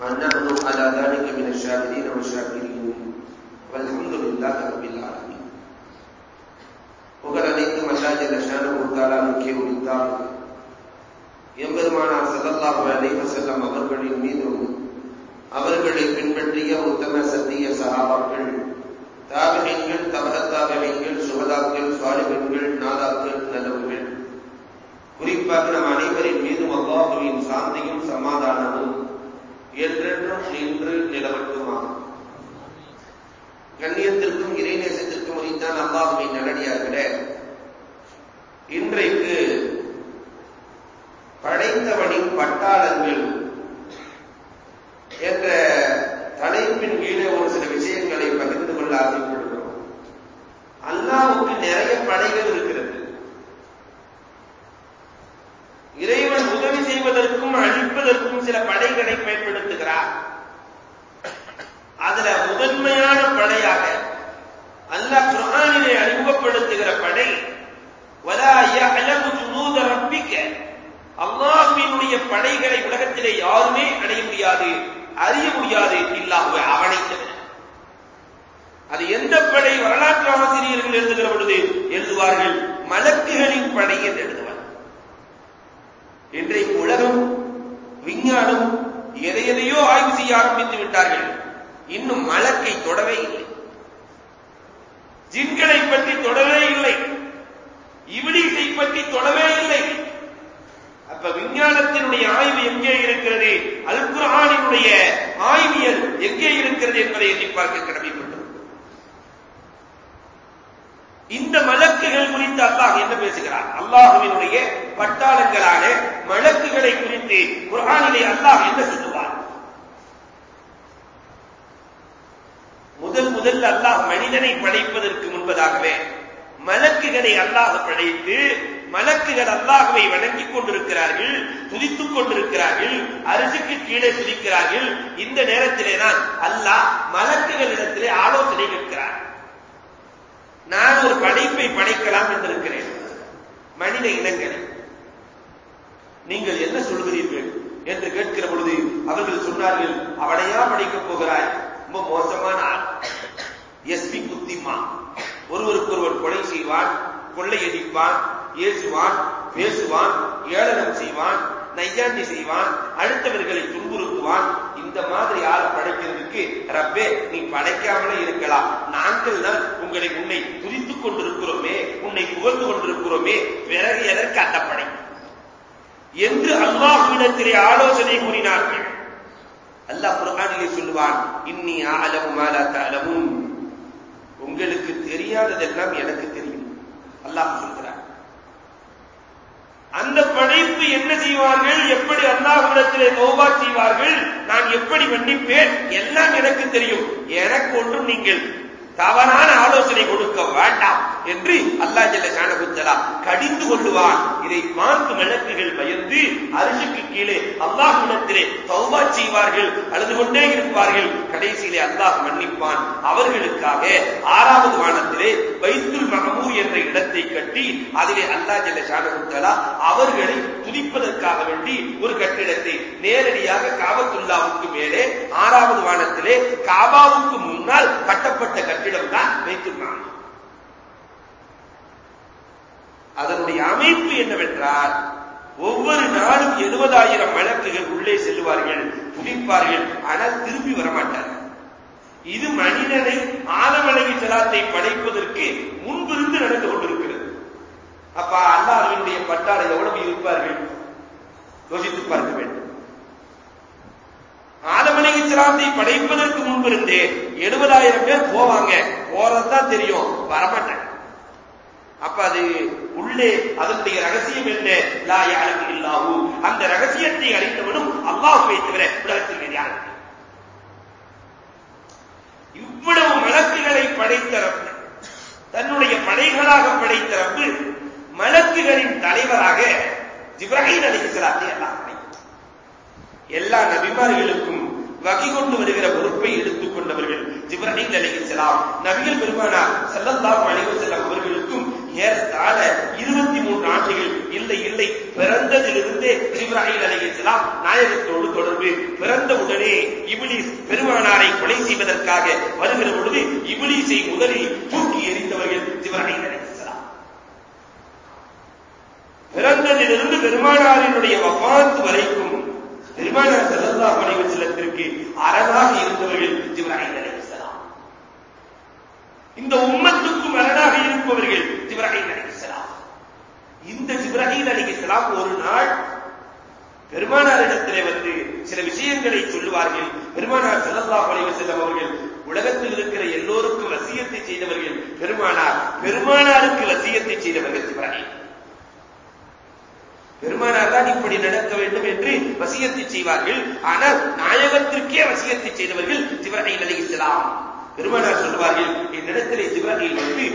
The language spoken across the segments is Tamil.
ونحن على ذلك من الشاهدين والشاكرين والحمد لله رب العالمين புகழ் அனைத்தும் அல்லாஜல்ல ஷானுத்தாலாவுக்கே உரித்தார்கள் எம்பெருமானார் சல்லல்லாஹு அலைஹி வஸல்லம் அவர்களின் மீதும் அவர்களை பின்பற்றிய உத்தம சத்திய சகாபாக்கள் தாபிகள் தபகத்தாபிகள் சுகதாக்கள் சுவாலிகங்கள் நாதாக்கள் நல்லவர்கள் குறிப்பாக நம் அனைவரின் மீதும் அல்லாஹுவின் சாந்தியும் சமாதானமும் என்றென்றும் நின்று நிலவட்டுமா கண்ணியத்திற்கும் இறைநேசத்திற்கும் உரித்தான் அல்லாஹுவின் நல்லடியார்களே. இன்றைக்கு படைத்தவனின் பட்டாளங்கள் என்ற தலைப்பின் கீழே ஒரு சில விஷயங்களை பகிர்ந்து கொள்ள ஆசைப்படுகிறோம் அல்லாவுக்கு நிறைய படைகள் இருக்கிறது இறைவன் உதவி செய்வதற்கும் அழிப்பதற்கும் சில படைகளை பயன்படுத்துகிறார் அதுல முதன்மையான படையாக அல்லாஹ் குர்ஆனிலே அறிமுகப்படுத்துகிற படை வலா யஅலமு ஜுனூத ரப்பிக்க அல்லாஹ்வினுடைய படைகளை உலகத்திலே யாருமே அடைய முடியாது அறிய முடியாது இல்லாஹுவை அவனை தவிர அது எந்த படை வரலாற்று ஆசிரியர்கள் எழுதுகிற பொழுது எழுதுவார்கள் மலக்குகளின் படை என்று எழுதுவார் இன்றைக்கு உலகம் விஞ்ஞானம் எதை எதையோ ஆய்வு செய்ய ஆரம்பித்து விட்டார்கள் இன்னும் மலக்கை தொடவே இல்லை ஜின்களை பற்றி தொடவே இல்லை இவிலிசை பற்றி தொடவே இல்லை அப்ப விஞ்ஞானத்தினுடைய ஆய்வு எங்கே இருக்கிறது? அல் குரானினுடைய ஆய்வியல் எங்கே இருக்கிறது என்பதை எண்ணி பார்க்க கடமைப்பட்டது இந்த மலக்குகள் குறித்து அல்லாஹ் என்ன பேசுகிறார் அல்லாஹுவினுடைய பட்டாளங்களான மலக்குகளை குறித்து குரானிலே அல்லாஹ் என்ன சொல்லுவார் முதல் முதல் அல்லாஹ் மனிதனை படைப்பதற்கு முன்பதாகவே மலக்குகளை அல்லாஹ் படைத்து மலக்குகள் அல்லாஹுவை வணங்கிக் கொண்டிருக்கிறார்கள் துதித்துக் கொண்டிருக்கிறார்கள் அரிசிக்கு கீழே துதிக்கிறார்கள் இந்த நேரத்திலே தான் அல்லாஹ் மலக்குகளிடத்திலே ஆலோசனை கேட்கிறார். நான் ஒரு படைப்பை படைக்கலாம் என்றிருக்கிறேன். மனித இனங்களை. நீங்கள் என்ன சொல்கிறீர்கள் என்று கேட்கிற பொழுது அவர்கள் சொன்னார்கள் அவனையா படைக்கப் போகிறாய்? ரொம்ப மோசமான ஆள். எஸ்பி குத்திமா ஒருவருக்கு ஒருவர் கொலை செய்வான் கொள்ளையடிப்பான் ஏசுவான் பேசுவான் ஏளனம் செய்வான் நையாண்டி செய்வான் அடுத்தவர்களை துன்புறுத்துவான். இந்த மாதிரி யார் படைக்கிறதுக்கு ரப்பே நீ படைக்காமலே இருக்கலாம். நாங்கள் தான் உங்களை உன்னை துரித்துக் கொண்டிருக்கிறோமே உன்னை புகழ்ந்து கொண்டிருக்கிறோமே பிறகு எதற்கு அந்த படை? என்று அல்லாஹுவிடத்திலே ஆலோசனை கூறினார்கள். அல்லாஹ் குர்ஆனிலே சொல்லுவான் இன்னி அலமு மாலா தலமும் உங்களுக்கு தெரியாததெல்லாம் எனக்கு தெரியும். அல்லாஹ் சொல்கிறார் அந்த படைப்பு என்ன செய்வார்கள்? எப்படி அல்லாஹ்விடத்திலே தௌபா செய்வார்கள்? நான் எப்படி மன்னிப்பேன்? எல்லாம் எனக்கு தெரியும். எனக்கு ஒன்றும் நீங்கள் தவறான ஆலோசனை கொடுக்க வேண்டாம். என்று அல்லா ஜல்ல ஷானகுத்தலா கடிந்து கொள்ளுவான். இதை பார்த்து வழக்குகள் பயந்து அரிசிக்கு கீழே அல்லாஹ்விடத்திலே தௌபா செய்வார்கள் அழுது கொண்டே இருப்பார்கள். கடைசியிலே அல்லாஹ் மன்னிப்பான். அவர்களுக்காக ஆறாவது வானத்திலே வைத்துல் மகமூர் என்ற இடத்தை கட்டி அதிலே அல்லா ஜல்ல ஷானகுத்தலா அவர்களை துதிப்பதற்காக வேண்டி ஒரு கட்டிடத்தை நேரடியாக காபத்துல்லாவுக்கு மேலே ஆறாவது வானத்திலே காபாவுக்கு முன்னால் கட்டப்பட்ட கட்டிடம் தான் வைத்துள்ளான் மகமூர் அதனுடைய அமைப்பு என்னவென்றால் ஒவ்வொரு நாளும் எழுபதாயிரம் வழக்குகள் உள்ளே செல்லுவார்கள் துடிப்பார்கள் ஆனால் திரும்பி வரமாட்டார்கள். இது மனிதனை ஆலமலகி செலாத்தை படைப்பதற்கு முன்பிருந்து நடந்து கொண்டிருக்கிறது. அப்ப அல்லாஹினுடைய பட்டாளை எவ்வளவு இருப்பார்கள்? யோசித்து பார்க்க வேண்டும். ஆலமலகி செலாத்தை படைப்பதற்கு முன்பிருந்தே எழுபதாயிரம் பேர் போவாங்க. போறதுதான் தெரியும். வரமாட்டாங்க. அப்ப அது உள்ளே அதனுடைய ரகசியம் என்ன? லா யாரும் இல்லாஹு அந்த ரகசியத்தை அறிந்தவனும் அல்லாஹுவை தவிர உலகத்தில் வேறு யாரும் இவ்வளவு மலக்குகளை படைத்த ரப்பு தன்னுடைய படைகளாக படைத்த ரப்பு மலக்குகளின் தலைவராக ஜிப்ராஹிம் அலிசலாத்தை எல்லாம் எல்லா நபிமார்களுக்கும் வகை கொண்டு வருகிற பொறுப்பை எடுத்துக் கொண்டவர்கள் ஜிப்ராஹிம் அலிசலாம் நபிகள் பெருமானார் செல்லல்லாம் அலைவர் செல்லம் அவர்களுக்கும் ஏறத்தாழ இருபத்தி மூன்று ஆண்டுகள் இல்லை இல்லை. பிறந்ததிலிருந்தே இப்ராஹிம் அலையலாம் நாயகத்தோடு தொடர்பு. பிறந்த உடனே இபிலிஸ் பெருமானாரை கொலை செய்வதற்காக வருகிற பொழுது இபிலிஸை முதலில் தூக்கி எறிந்தவர்கள் இப்ராஹிம் அலையலாம் பிறந்ததிலிருந்து பெருமானாரினுடைய வஃபாத் வரைக்கும் பெருமானார் ஸல்லல்லாஹு பணிவு செல்லத்திற்கு அரணாக இருந்தவர்கள் இப்ராஹிம் அலைஹிஸ்ஸலாம் இந்த உம்மத்துக்கும் அரணாக இருப்பவர்கள் ஜிப்ராஹில் அலைஹிஸ்ஸலாம் இந்த ஜிப்ராஹில் அலைஹிஸ்ஸலாம் ஒரு நாள் பெருமானாரிடத்திலே வந்து சில விஷயங்களை சொல்லுவார்கள். பெருமானார் செல்லல்லா அலைஹி செல்லும் அவர்கள் உலகத்தில் இருக்கிற எல்லோருக்கும் வசியத்தை செய்தவர்கள் பெருமானார். பெருமானாருக்கு வசியத்தை செய்தவர்கள் ஜிப்ராஹிம். பெருமானார் தான் இப்படி நடக்க வேண்டும் என்று வசியத்தை செய்வார்கள். ஆனால் நாயகத்திற்கே வசியத்தை செய்தவர்கள் ஜிப்ராஹிம் அலைஹிஸ்ஸலாம் பெருமானார் சொல்வார்கள் என்னிடத்திலே ஜிப்ராஹிம் வந்து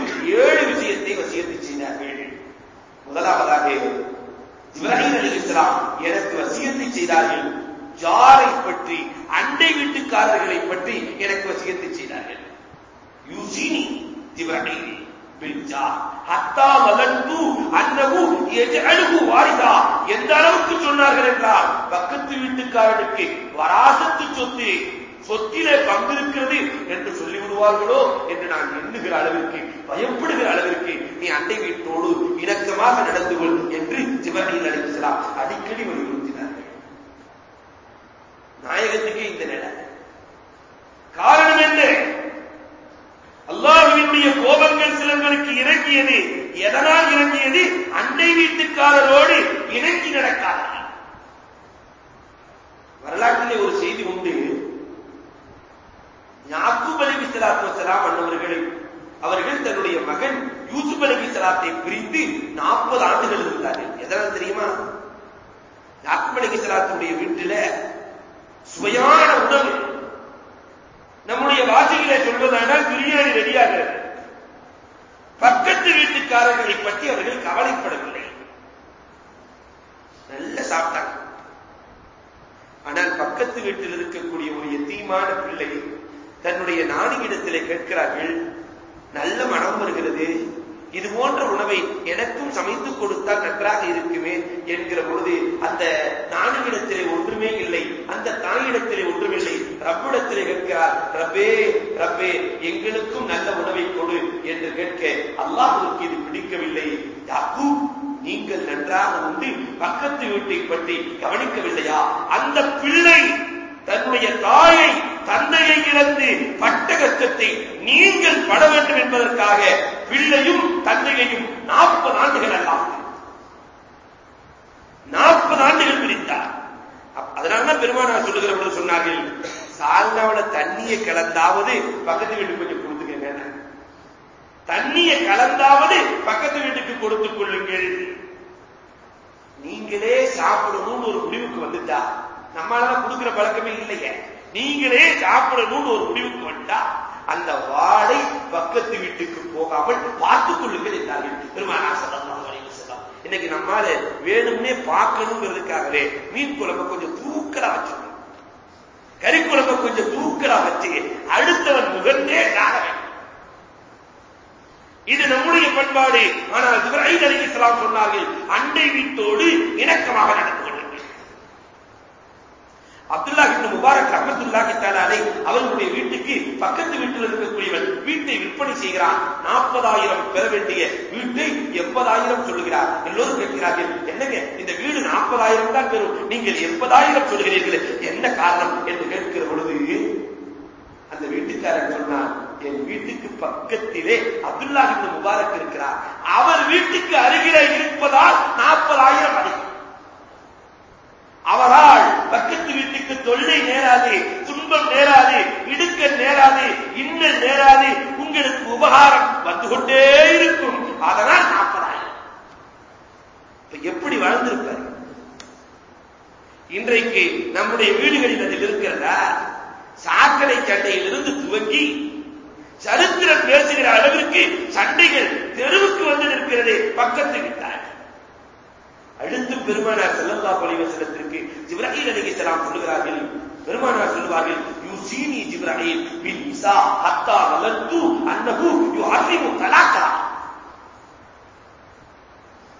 ஏழு விஷயத்தை வசியத்தை செய்தார்கள் முதலாவதாக ஜிப்ரஹீல் அலி இஸ்லாம் எனக்கு வசியத்தை செய்தார்கள். ஜாரை பற்றி அண்டை வீட்டுக்காரர்களை பற்றி எனக்கு வசியத்தை செய்தார்கள். யூசினி இப்ராஹிம் எந்த அளவுக்கு சொன்னார்கள் என்றால் பக்கத்து வீட்டுக்காரனுக்கு வராசத்து சொத்து சொத்திலே பங்கிருக்கிறது என்று சொல்லிவிடுவார்களோ என்று நான் எண்ணுகிற அளவிற்கு பயப்படுகிற அளவிற்கு நீ அண்டை வீட்டோடு இணக்கமாக நடந்து கொள் என்று ஜிபரீல் அலிஸ்லாம் அடிக்கடி வலியுறுத்தினார்கள் நாயகத்துக்கு இந்த நிலை. காரணம் என்ன? அல்லாஹுவினுடைய கோபங்கள் சிலர்களுக்கு இறங்கியது எதனால் இறங்கியது? அண்டை வீட்டுக்காரரோடு இணங்கி நடக்காத? வரலாற்றிலே ஒரு செய்தி உண்டு. யாக்கூப் அலி சலாத்து வசலாம் அன்னவர்களை அவர்கள் தன்னுடைய மகன் யூசுப் அலி சலாத்தை பிரிந்து நாற்பது ஆண்டுகள் இருந்தார்கள். எதனால் தெரியுமா? யாக்கூப் அலி சலாத்துடைய வீட்டில சுவையான உணவு. நம்முடைய வாசிகளை சொல்வதானால் பிரியாணி ரெடியாகிறது பக்கத்து வீட்டுக்காரர்களை பற்றி அவர்கள் கவலைப்படவில்லை. நல்ல சாப்பிட்டாங்க. ஆனால் பக்கத்து வீட்டில் இருக்கக்கூடிய ஒரு எத்தீமான பிள்ளை தன்னுடைய நாணியிடத்திலே கேட்கிறார்கள் நல்ல மனம் வருகிறது. இது போன்ற உணவை எனக்கும் சமைத்து கொடுத்தால் நன்றாக இருக்குமே என்கிற பொழுது அந்த நானிடத்திலே ஒன்றுமே இல்லை. அந்த தாயிடத்திலே ஒன்றுமில்லை ரப்பிடத்திலே கேட்கிறார் ரப்பே ரப்பே எங்களுக்கும் நல்ல உணவை கொடு என்று கேட்க அல்லாஹுக்கு இது பிடிக்கவில்லை. யாக்கூ நீங்கள் நன்றாக உண்டு. பக்கத்து வீட்டை பற்றி கவனிக்கவில்லையா? அந்த பிள்ளை தன்னுடைய தாயை தந்தையை இழந்து பட்ட கஷ்டத்தை நீங்கள் பட வேண்டும் என்பதற்காக பிள்ளையும் தந்தையையும் நாற்பது ஆண்டுகள் எல்லாம் நாற்பது ஆண்டுகள் பிரித்தார். அதனால்தான் பெருமானார் சொல்லுகிற பொழுது சொன்னார்கள் சால்னாவில தண்ணியை கலந்தாவது பக்கத்து வீட்டுக்கு கொஞ்சம் கொடுத்துக்கங்க. தண்ணியை கலந்தாவது பக்கத்து வீட்டுக்கு கொடுத்துக் கொள்ளுங்கள். நீங்களே சாப்பிடணும்னு ஒரு முடிவுக்கு வந்துட்டா நம்மளால கொடுக்கிற பழக்கமே இல்லையே. நீங்களே சாப்பிடணும்னு ஒரு முடிவுக்கு வந்தா அந்த வாடை பக்கத்து வீட்டுக்கு போகாமல் பார்த்துக் கொள்ளுங்கள் என்றார்கள். பெருமானா சதம் இன்னைக்கு நம்மால வேணும்னே பார்க்கணுங்கிறதுக்காகவே மீன் குழம்பு கொஞ்சம் தூக்கலா வச்சிருக்கோம் கறி குழம்பு கொஞ்சம் தூக்கலா வச்சு அடுத்தவன் முகத்தே நாட இது நம்முடைய பண்பாடு. ஆனால் இப்ராஹிம் அலி இஸ்லாம் சொன்னார்கள் அண்டை வீட்டோடு இணக்கமாக நடந்து கொள்ளுங்கள். அப்துல்லா கிட்ட முபாரக் ரஹமத்துல்லாஹி தஆலா அவர்களுடைய வீட்டுக்கு பக்கத்து வீட்டில் இருக்கக்கூடியவன் வீட்டை விற்பனை செய்கிறான். நாற்பதாயிரம் பெற வேண்டிய வீட்டை எண்பதாயிரம் சொல்லுகிறார். எல்லோரும் கேட்கிறார்கள் என்னங்க இந்த வீடு நாற்பதாயிரம் தான் பெறும். நீங்கள் எண்பதாயிரம் சொல்கிறீர்கள் என்ன காரணம் என்று கேட்கிற பொழுது அந்த வீட்டுக்காரன் சொன்னான் என் வீட்டுக்கு பக்கத்திலே அப்துல்லா கிட்ட முபாரக் இருக்கிறார். அவர் வீட்டுக்கு அருகிலே இருப்பதால் நாற்பதாயிரம் அதிகம் அவரால் பக்கத்து வீட்டுக்கு தொல்லை நேராது துன்பம் நேராது இடுக்கல் நேராது இன்னல் நேராது உங்களுக்கு உபகாரம் வந்து கொண்டே இருக்கும். அதனால் நாற்பதாயிரம். எப்படி வாழ்ந்திருப்பார் இன்றைக்கு நம்முடைய வீடுகளில் அதில் இருக்கிறதா? சாக்கடை சண்டையிலிருந்து துவங்கி சரித்திரம் பேசுகிற அளவிற்கு சண்டைகள் தெருவுக்கு வந்து நிற்கிறது பக்கத்து விட்டார். அடுத்து பெருமானார் செல்லல்லா பலிவசனத்திற்கு ஜிப்ராஹிம் அலிஹிஸ்ஸலாம் சொல்லுகிறார்கள். பெருமானார் சொல்லுவார்கள் யூசீனி ஜிப்ராஹிம் பின் இசா ஹத்தா வளர்த்து அன்னகு யூ யுஹர்ரிமு தலாக்கா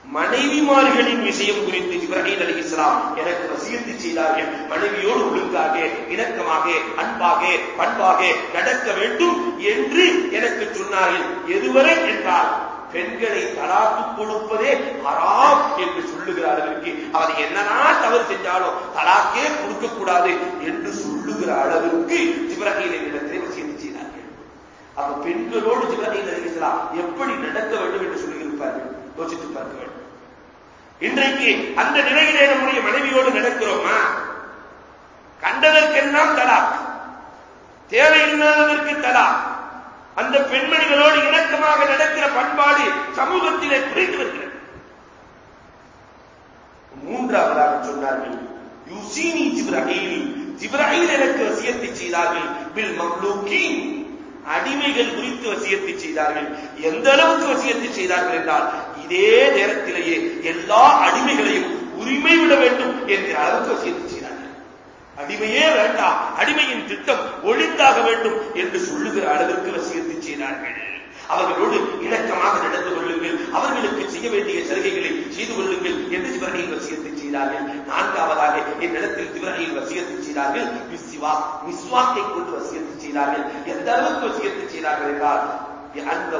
மனைவிமார்களின் விஷயம் குறித்து இப்ராஹிம் அலி இஸ்லாம் எனக்கு வசியத்து செய்தார்கள். மனைவியோடு ஒழுங்காக இணக்கமாக அன்பாக பண்பாக நடக்க வேண்டும் என்று எனக்கு சொன்னார்கள். எதுவரை என்றால் பெண்களை தலாக்கு கொடுப்பதே ஹராம் என்று சொல்லுகிற அவர் என்னதான் தவறு செஞ்சாலும் தலாக்கே கொடுக்கக்கூடாது என்று சொல்லுகிற அளவிற்கு ஜிப்ரஹீல் இடத்திலே வசியத்து செய்தார்கள். அப்ப பெண்களோடு ஜிப்ரஹீல் அலிஸ்லாம் எப்படி நடக்க வேண்டும் என்று சொல்லியிருப்பார்கள்? யோசித்து பார்க்க வேண்டும். இன்றைக்கு அந்த நிலையிலே நம்முடைய மனைவியோடு நடக்கிறோமா? கண்டதற்கெல்லாம் தலாக். தேவையில்லாததற்கு தலாக். அந்த பெண்மணிகளோடு இணக்கமாக நடக்கிற பண்பாடு சமூகத்திலே குறைந்து வருகிறது. மூன்றாவதாக சொன்னார்கள் யூசினி ஜிப்ரஹீல். ஜிப்ரஹீல் எனக்கு வசியத்தை செய்தார்கள். பில் மம்லூக்கின் அடிமைகள் குறித்து வசியத்தை செய்தார்கள். எந்த அளவுக்கு வசியத்தை செய்தார்கள் என்றால் இதே நேரத்திலேயே எல்லா அடிமைகளையும் உரிமை விட வேண்டும் என்கிற அளவுக்கு வசியத்தை அடிமையே வேண்டாம். அடிமையின் திட்டம் ஒழிந்தாக வேண்டும் என்று சொல்லுகிற அளவிற்கு வசியத்தை செய்தார்கள். அவர்களோடு இணக்கமாக நடந்து கொள்ளுங்கள். அவர்களுக்கு செய்ய வேண்டிய சலுகைகளை செய்து கொள்ளுங்கள் என்று சிவரையில் வசியத்தை செய்தார்கள். நான்காவதாக என்னிடத்தில் சிவரையில் வசியத்தை செய்தார்கள். விஸ்வா விஸ்வாக்கை கொண்டு வசியத்தை செய்தார்கள். எந்த அளவுக்கு வசியத்தை செய்தார்கள் என்றால் அந்த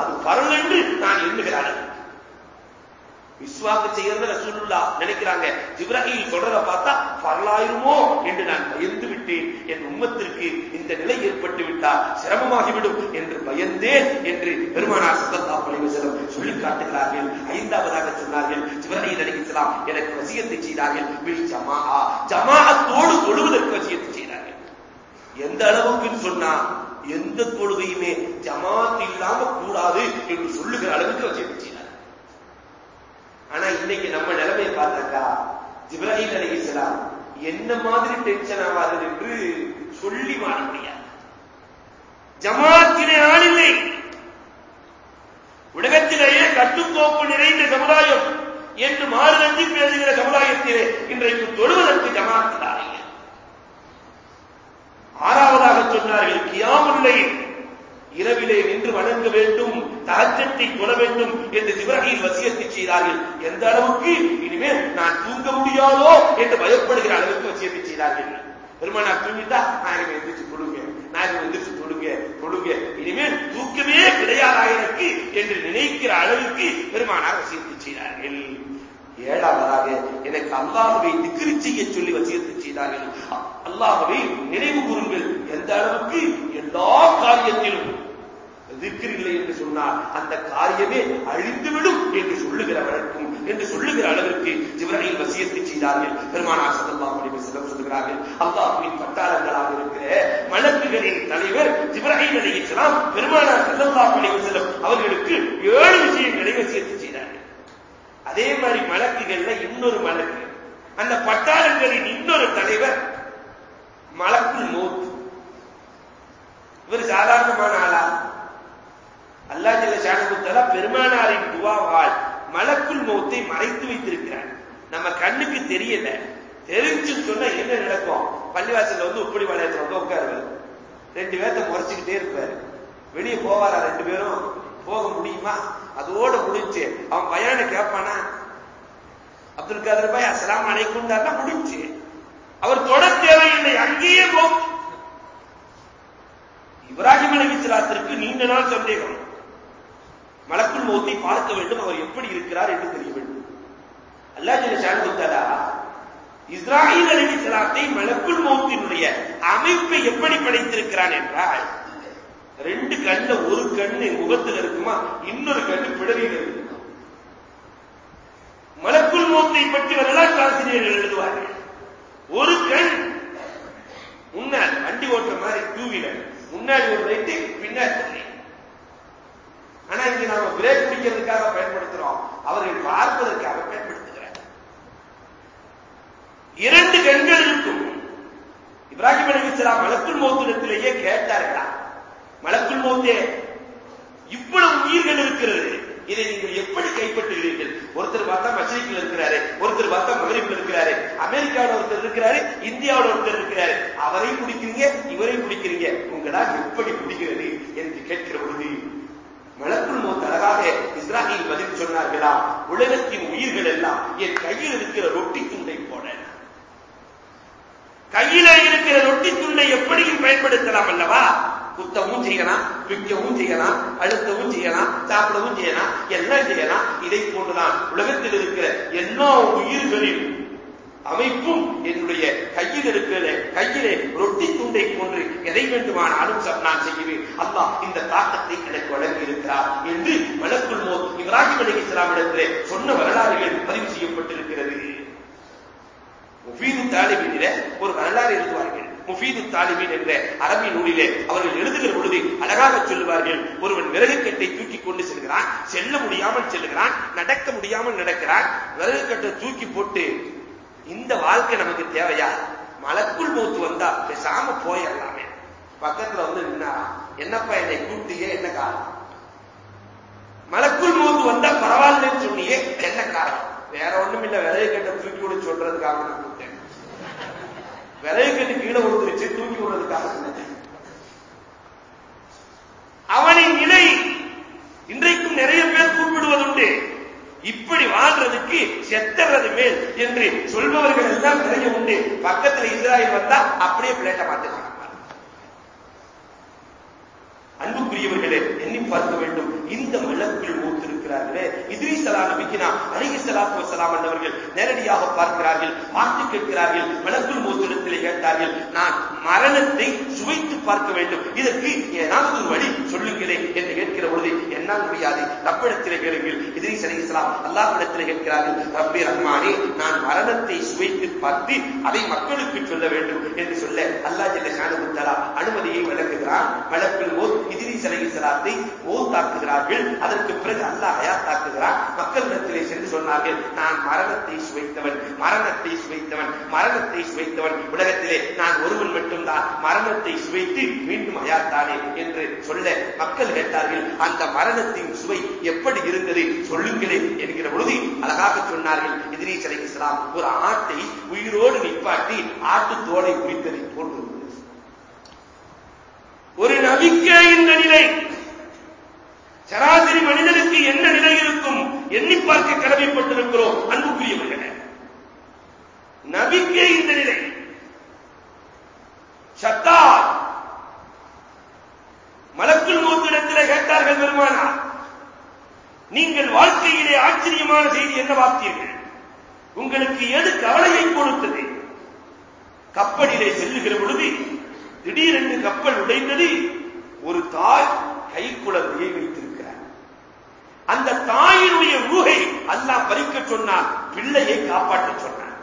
அது பரல் என்று நான் எண்ணுகிறார்கள் விஸ்வாக்கு செய்யறத ரசூலுல்லா நினைக்கிறாங்க. ஜிப்ராஹில் தொடர பார்த்தா பரலாயிருமோ என்று நான் பயந்து விட்டேன். என் உம்மத்திற்கு இந்த நிலை ஏற்பட்டு விட்டால் சிரமமாகிவிடும் என்று பயந்தேன் என்று பெருமானார் சல்லல்லாஹு அலைஹி சொல்லி காட்டுகிறார்கள் ஐந்தாவதாக சொன்னார்கள் ஜிப்ராஹில் நினைக்கலாம் எனக்கு வசியத்தை செய்தார்கள். வில் ஜமாஆ ஜமாஅத்தோடு தொழுவதற்கு வசியத்தை செய்தார்கள். எந்த அளவுக்கு சொன்னா எந்த தொழுகையுமே ஜமாத் இல்லாம கூடாது என்று சொல்லுகிற அளவுக்கு வசியத்தை ஆனா இன்னைக்கு நம்ம நிலைமையை பார்த்தாக்கா ஜிப்ராஹிம் அலி இஸ்லாம் என்ன மாதிரி டென்ஷன் ஆகாது என்று சொல்லி வாழ முடியாது. ஜமாத்தினை ஆள் இல்லை. உலகத்திலேயே கட்டுக்கோப்பு நிறைந்த சமுதாயம் என்று மாறுதண்டி பேசுகிற சமுதாயத்திலே இன்றைக்கு தொழுவதற்கு ஜமாத்தினார் ஆறாவதாக சொன்னார்கள் கியாமுல்லை இரவிலே நின்று வணங்க வேண்டும் தகச்சத்தை தொழ வேண்டும் என்று சிவரகையில் வசியத்தை செய்தார்கள். எந்த அளவுக்கு? இனிமேல் நான் தூங்க முடியாதோ என்று பயப்படுகிற அளவுக்கு வசியத்தை செய்தார்கள். பெருமானார் தூங்கிட்டா? நாயகம் எந்திரிச்சு தொழுங்க. நாயகம் எந்திரிச்சு தொழுங்க. தொழுங்க. இனிமேல் தூக்கமே கிடையாதா எனக்கு என்று நினைக்கிற அளவுக்கு பெருமானார் வசியத்தை செய்தார்கள். ஏழாவதாக எனக்கு அல்லாஹுவை திக்ரி செய்ய சொல்லி வசியத்தை செய்தார்கள். அல்லாஹுவை நினைவு கூறுங்கள். எந்த அளவுக்கு? எல்லா காரியத்திலும். திக்ர் என்று சொன்னால் அந்த காரியமே அழிந்துவிடும் என்று சொல்லுகிற என்று சொல்லுகிற அளவிற்கு ஜிப்ராஹிம் வசியத்தை செய்தார்கள். பெருமானார் ஸல்லல்லாஹு அலைஹி செல்லம் சொல்கிறார்கள் அல்லாஹ்வின் பட்டாளங்களாக இருக்கிற மலக்குகளின் தலைவர் ஜிப்ராஹிம் அலைஹிஸ்ஸலாம் பெருமானார் ஸல்லல்லாஹு அலைஹி அவர்களுக்கு ஏழு விஷயங்களை வசியத்தை செய்தார்கள். அதே மாதிரி மலக்குகள்ல இன்னொரு மலக்கு அந்த பட்டாளங்களின் இன்னொரு தலைவர் மலக்குள் மௌத். இவர் சாதாரணமான ஆளா? அல்லா ஜல்ல ஷானகுத்தலா பெருமானாரின் துவாவால் மலக்குள் மௌத்தை மறைத்து வைத்திருக்கிறார். நம்ம கண்ணுக்கு தெரியல. தெரிஞ்சு சொன்னா என்ன நடக்கும்? பள்ளிவாசல்ல வந்து உப்படி வளையத்துல வந்து உட்காருவாரு. ரெண்டு பேர்த்த முறைச்சுக்கிட்டே இருப்பாரு. வெளியே போவாரா ரெண்டு பேரும்? போக முடியுமா? அதோட முடிஞ்சு. அவன் பயான கேட்பானா அப்துல் காதர் பாய் அஸ்லாம் அலைக்கும் தான் முடிஞ்சு. அவர் தொட தேவையில்லை அங்கேயே போ. இப்ராஹிம் அலிஸ்லாத்திற்கு நீண்ட நாள் சந்தேகம். மலக்குள் மௌத்தை பார்க்க வேண்டும் அவர் எப்படி இருக்கிறார் என்று தெரிய வேண்டும். அல்லா ஜில ஷானுத்தாலா இஸ்ராயில் அலிஸ்லாத்தை மலக்குள் மௌத்தினுடைய அமைப்பை எப்படி படைத்திருக்கிறான் என்றால் ரெண்டு கண்ணு ஒரு கண்ணு முகத்தில் இருக்குமா? இன்னொரு கண்ணு பிடரியில் இருக்குமா? மலக்குள் மௌத்தை பற்றி வரலாற்று ஆசிரியர்கள் எழுதுவார்கள். ஒரு கண் முன்னால் வண்டி ஓட்டுற மாதிரி டூ வீலர் முன்னாடி ஒரு ரைட்டு பின்னாடி இன்னைக்கு நாம பிரேக் பிடிக்கிறதுக்காக பயன்படுத்துறோம். அவர்கள் பார்ப்பதற்காக பயன்படுத்துகிறார். இரண்டு கண்கள் இருக்கும். இப்ராஹிம் அலிஸ்லாம் மலக்குள் மௌத்திடத்திலேயே கேட்டார்களா? மலக்குள் மௌத்தே இவ்வளவு உயிர்கள் இருக்கிறது. இதை நீங்கள் எப்படி கைப்பற்றுகிறீர்கள்? ஒருத்தர் பார்த்தா மசீக்கில் இருக்கிறாரு ஒருத்தர் பார்த்தா மகரிப்பில் இருக்கிறாரு அமெரிக்காவில் ஒருத்தர் இருக்கிறாரு இந்தியாவில் ஒருத்தர் இருக்கிறாரு. அவரையும் பிடிக்கிறீங்க இவரையும் பிடிக்கிறீங்க உங்களால் எப்படி பிடிக்கிறது என்று கேட்கிற பொழுது மலக்குள் மௌத் அழகாக இஸ்ராஹில் பதில் சொன்னார்களா? உலகத்தின் உயிர்கள் எல்லாம் என் கையில் இருக்கிற ரொட்டி துண்டை போல. கையில இருக்கிற ரொட்டி துண்டை எப்படியும் பயன்படுத்தலாம் அல்லவா? குத்தவும் செய்யலாம் விற்கவும் செய்யலாம் அழுத்தவும் செய்யலாம் சாப்பிடவும் செய்யலாம் எல்லாம் செய்யலாம். இதை போன்றுதான் உலகத்தில் இருக்கிற எல்லா உயிர்களின் அமைப்பும் என்னுடைய கையில் இருக்கிற கையிலே ரொட்டி துண்டை போன்று எதை வேண்டுமானாலும் நான் செய்வேன். அல்லாஹ் இந்த தாக்கத்தை எனக்கு வழங்கி இருக்கிறார் என்று மலக்குள் மோ இப்ராஹிம் அலி இஸ்லாமிடத்திலே சொன்ன வரலாறுகள் பதிவு செய்யப்பட்டிருக்கிறது. முஃபீது தாலிபினில ஒரு வரலாறு எழுதுவார்கள். முஃபீது தாலிபின் என்ற அரபி நூலிலே அவர்கள் எழுதுகிற பொழுது அழகாக சொல்லுவார்கள். ஒருவன் விறகு கட்டை தூக்கி கொண்டு செல்கிறான். செல்ல முடியாமல் செல்கிறான் நடக்க முடியாமல் நடக்கிறான். விறகு கட்டை தூக்கி போட்டு இந்த வாழ்க்கை நமக்கு தேவையா? மலக்குள் மூத்து வந்தா பேசாம போயிடலாமே. பக்கத்துல வந்து நின்னா என்னப்பா என்னை கூட்டியே என்ன காரணம்? மலக்குள் மூத்து வந்தா பரவாயில்லன்னு சொன்னியே என்ன காரணம்? வேற ஒண்ணும் இல்ல விலையை கட்ட தூக்கி விட சொல்றதுக்காக நான் கூப்பிட்டேன். விலையை கட்டு கீழே கொடுத்துருச்சு தூக்கி விடுறதுக்காக சொன்னேன் அவனின் நிலை இன்றைக்கும் நிறைய பேர் கூப்பிடுவதுண்டு இப்படி வாழ்றதுக்கு செத்துறது மேல் என்று சொல்பவர்கள் எல்லாம் நிறைய உண்டு. பக்கத்தில் இஸ்ராயல் வந்தா அப்படியே பிளேட்டை மாத்துவாங்க அன்புக்குரியவர்களே எண்ணி பார்க்க வேண்டும். இந்த மலக்குள் மூத்திருக்கிறார்களே. இத்ரீஸ் சலா நபிக்கினா அலிகி சலாத்து சலாம் என்றவர்கள் நேரடியாக பார்க்கிறார்கள் பார்த்து கேட்கிறார்கள் மலக்குள் மூத்திரத்திலே கேட்டார்கள் நான் மரணத்தை சுவைத்து பார்க்க வேண்டும். இதற்கு ஏதாவது ஒரு வழி சொல்லுங்களேன் என்று கேட்கிற பொழுது என்னால் முடியாது. தப்பிடத்தில் கேளுங்கள். இத்ரீஸ் அலி இஸ்லாம் கேட்கிறார்கள் ரப்பி ரஹ்மானே நான் மரணத்தை சுவைத்து பார்த்து அதை மக்களுக்கு சொல்ல வேண்டும் என்று சொல்ல அல்லாஹ் ஜல்ல ஷானு அனுமதியை வழங்குகிறான். வழக்கில் ஓர் இதிரி இதிரிஸ் அலைஹிஸ்ஸலாத்தை மௌத்தாக்குகிறார்கள் அதற்கு பிறகு அல்லாஹ் ஹயாத்தாக்குகிறான் மக்களிடத்திலே சென்று சொன்னார்கள் நான் மரணத்தை சுவைத்தவன் மரணத்தை சுவைத்தவன் மரணத்தை சுவைத்தவன். உலகத்திலே நான் ஒருவன் மட்டும்தான் மரணத்தை சுவைத்து மீண்டும் ஹயாத்தானே என்று சொல்ல மக்கள் கேட்டார்கள் அந்த மரணத்தின் சுவை எப்படி இருந்தது சொல்லுங்களேன் என்கிற பொழுது அழகாக சொன்னார்கள் இதிரீஸ் அலைஹிஸ்ஸலாம் ஒரு ஆட்டை உயிரோடு நிப்பாட்டி ஆட்டு தோலை குறித்ததை போன்று ஒரு நபிக்கே இந்த நிலை சராசரி மனிதனுக்கு என்ன நிலை இருக்கும் எண்ணி பார்க்க கடமைப்பட்டிருக்கிறோம் அன்புக்குரியவர்களே. நபிக்கே இந்த நிலை சத்தா மலக்குள் மூத்திடத்தில் கேட்டார்கள் பெருமானார் நீங்கள் வாழ்க்கையிலே ஆச்சரியமான செய்தி என்ன பார்த்தீர்கள்? உங்களுக்கு எது கவலையை கொடுத்தது? கப்பலிலே செல்லுகிற பொழுது திடீரென்று கப்பல் உடைந்தது ஒரு தாய் கைக்குழந்தையை வைத்திருக்கிறார். அந்த தாயினுடைய ஊகை அல்லாஹ் பறிக்க சொன்னான் பிள்ளையை காப்பாற்ற சொன்னான்.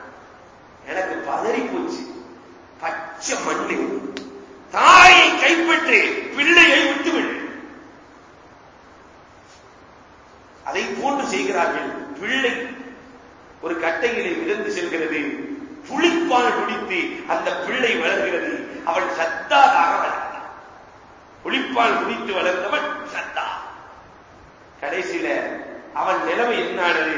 எனக்கு பதறி போச்சு பச்சை மண்ணு தாயை கைப்பற்றி பிள்ளையை விட்டுவிடு. அதை போன்று செய்கிறார்கள். பிள்ளை ஒரு கட்டையிலே மிதந்து செல்கிறது. புளிப்பால் குடித்து அந்த பிள்ளை வளர்கிறது. அவள் சத்தாதாக வளர்ந்தான் புளிப்பால் குடித்து வளர்ந்தவன் சத்தா. கடைசியில அவன் நிலைமை என்னானது?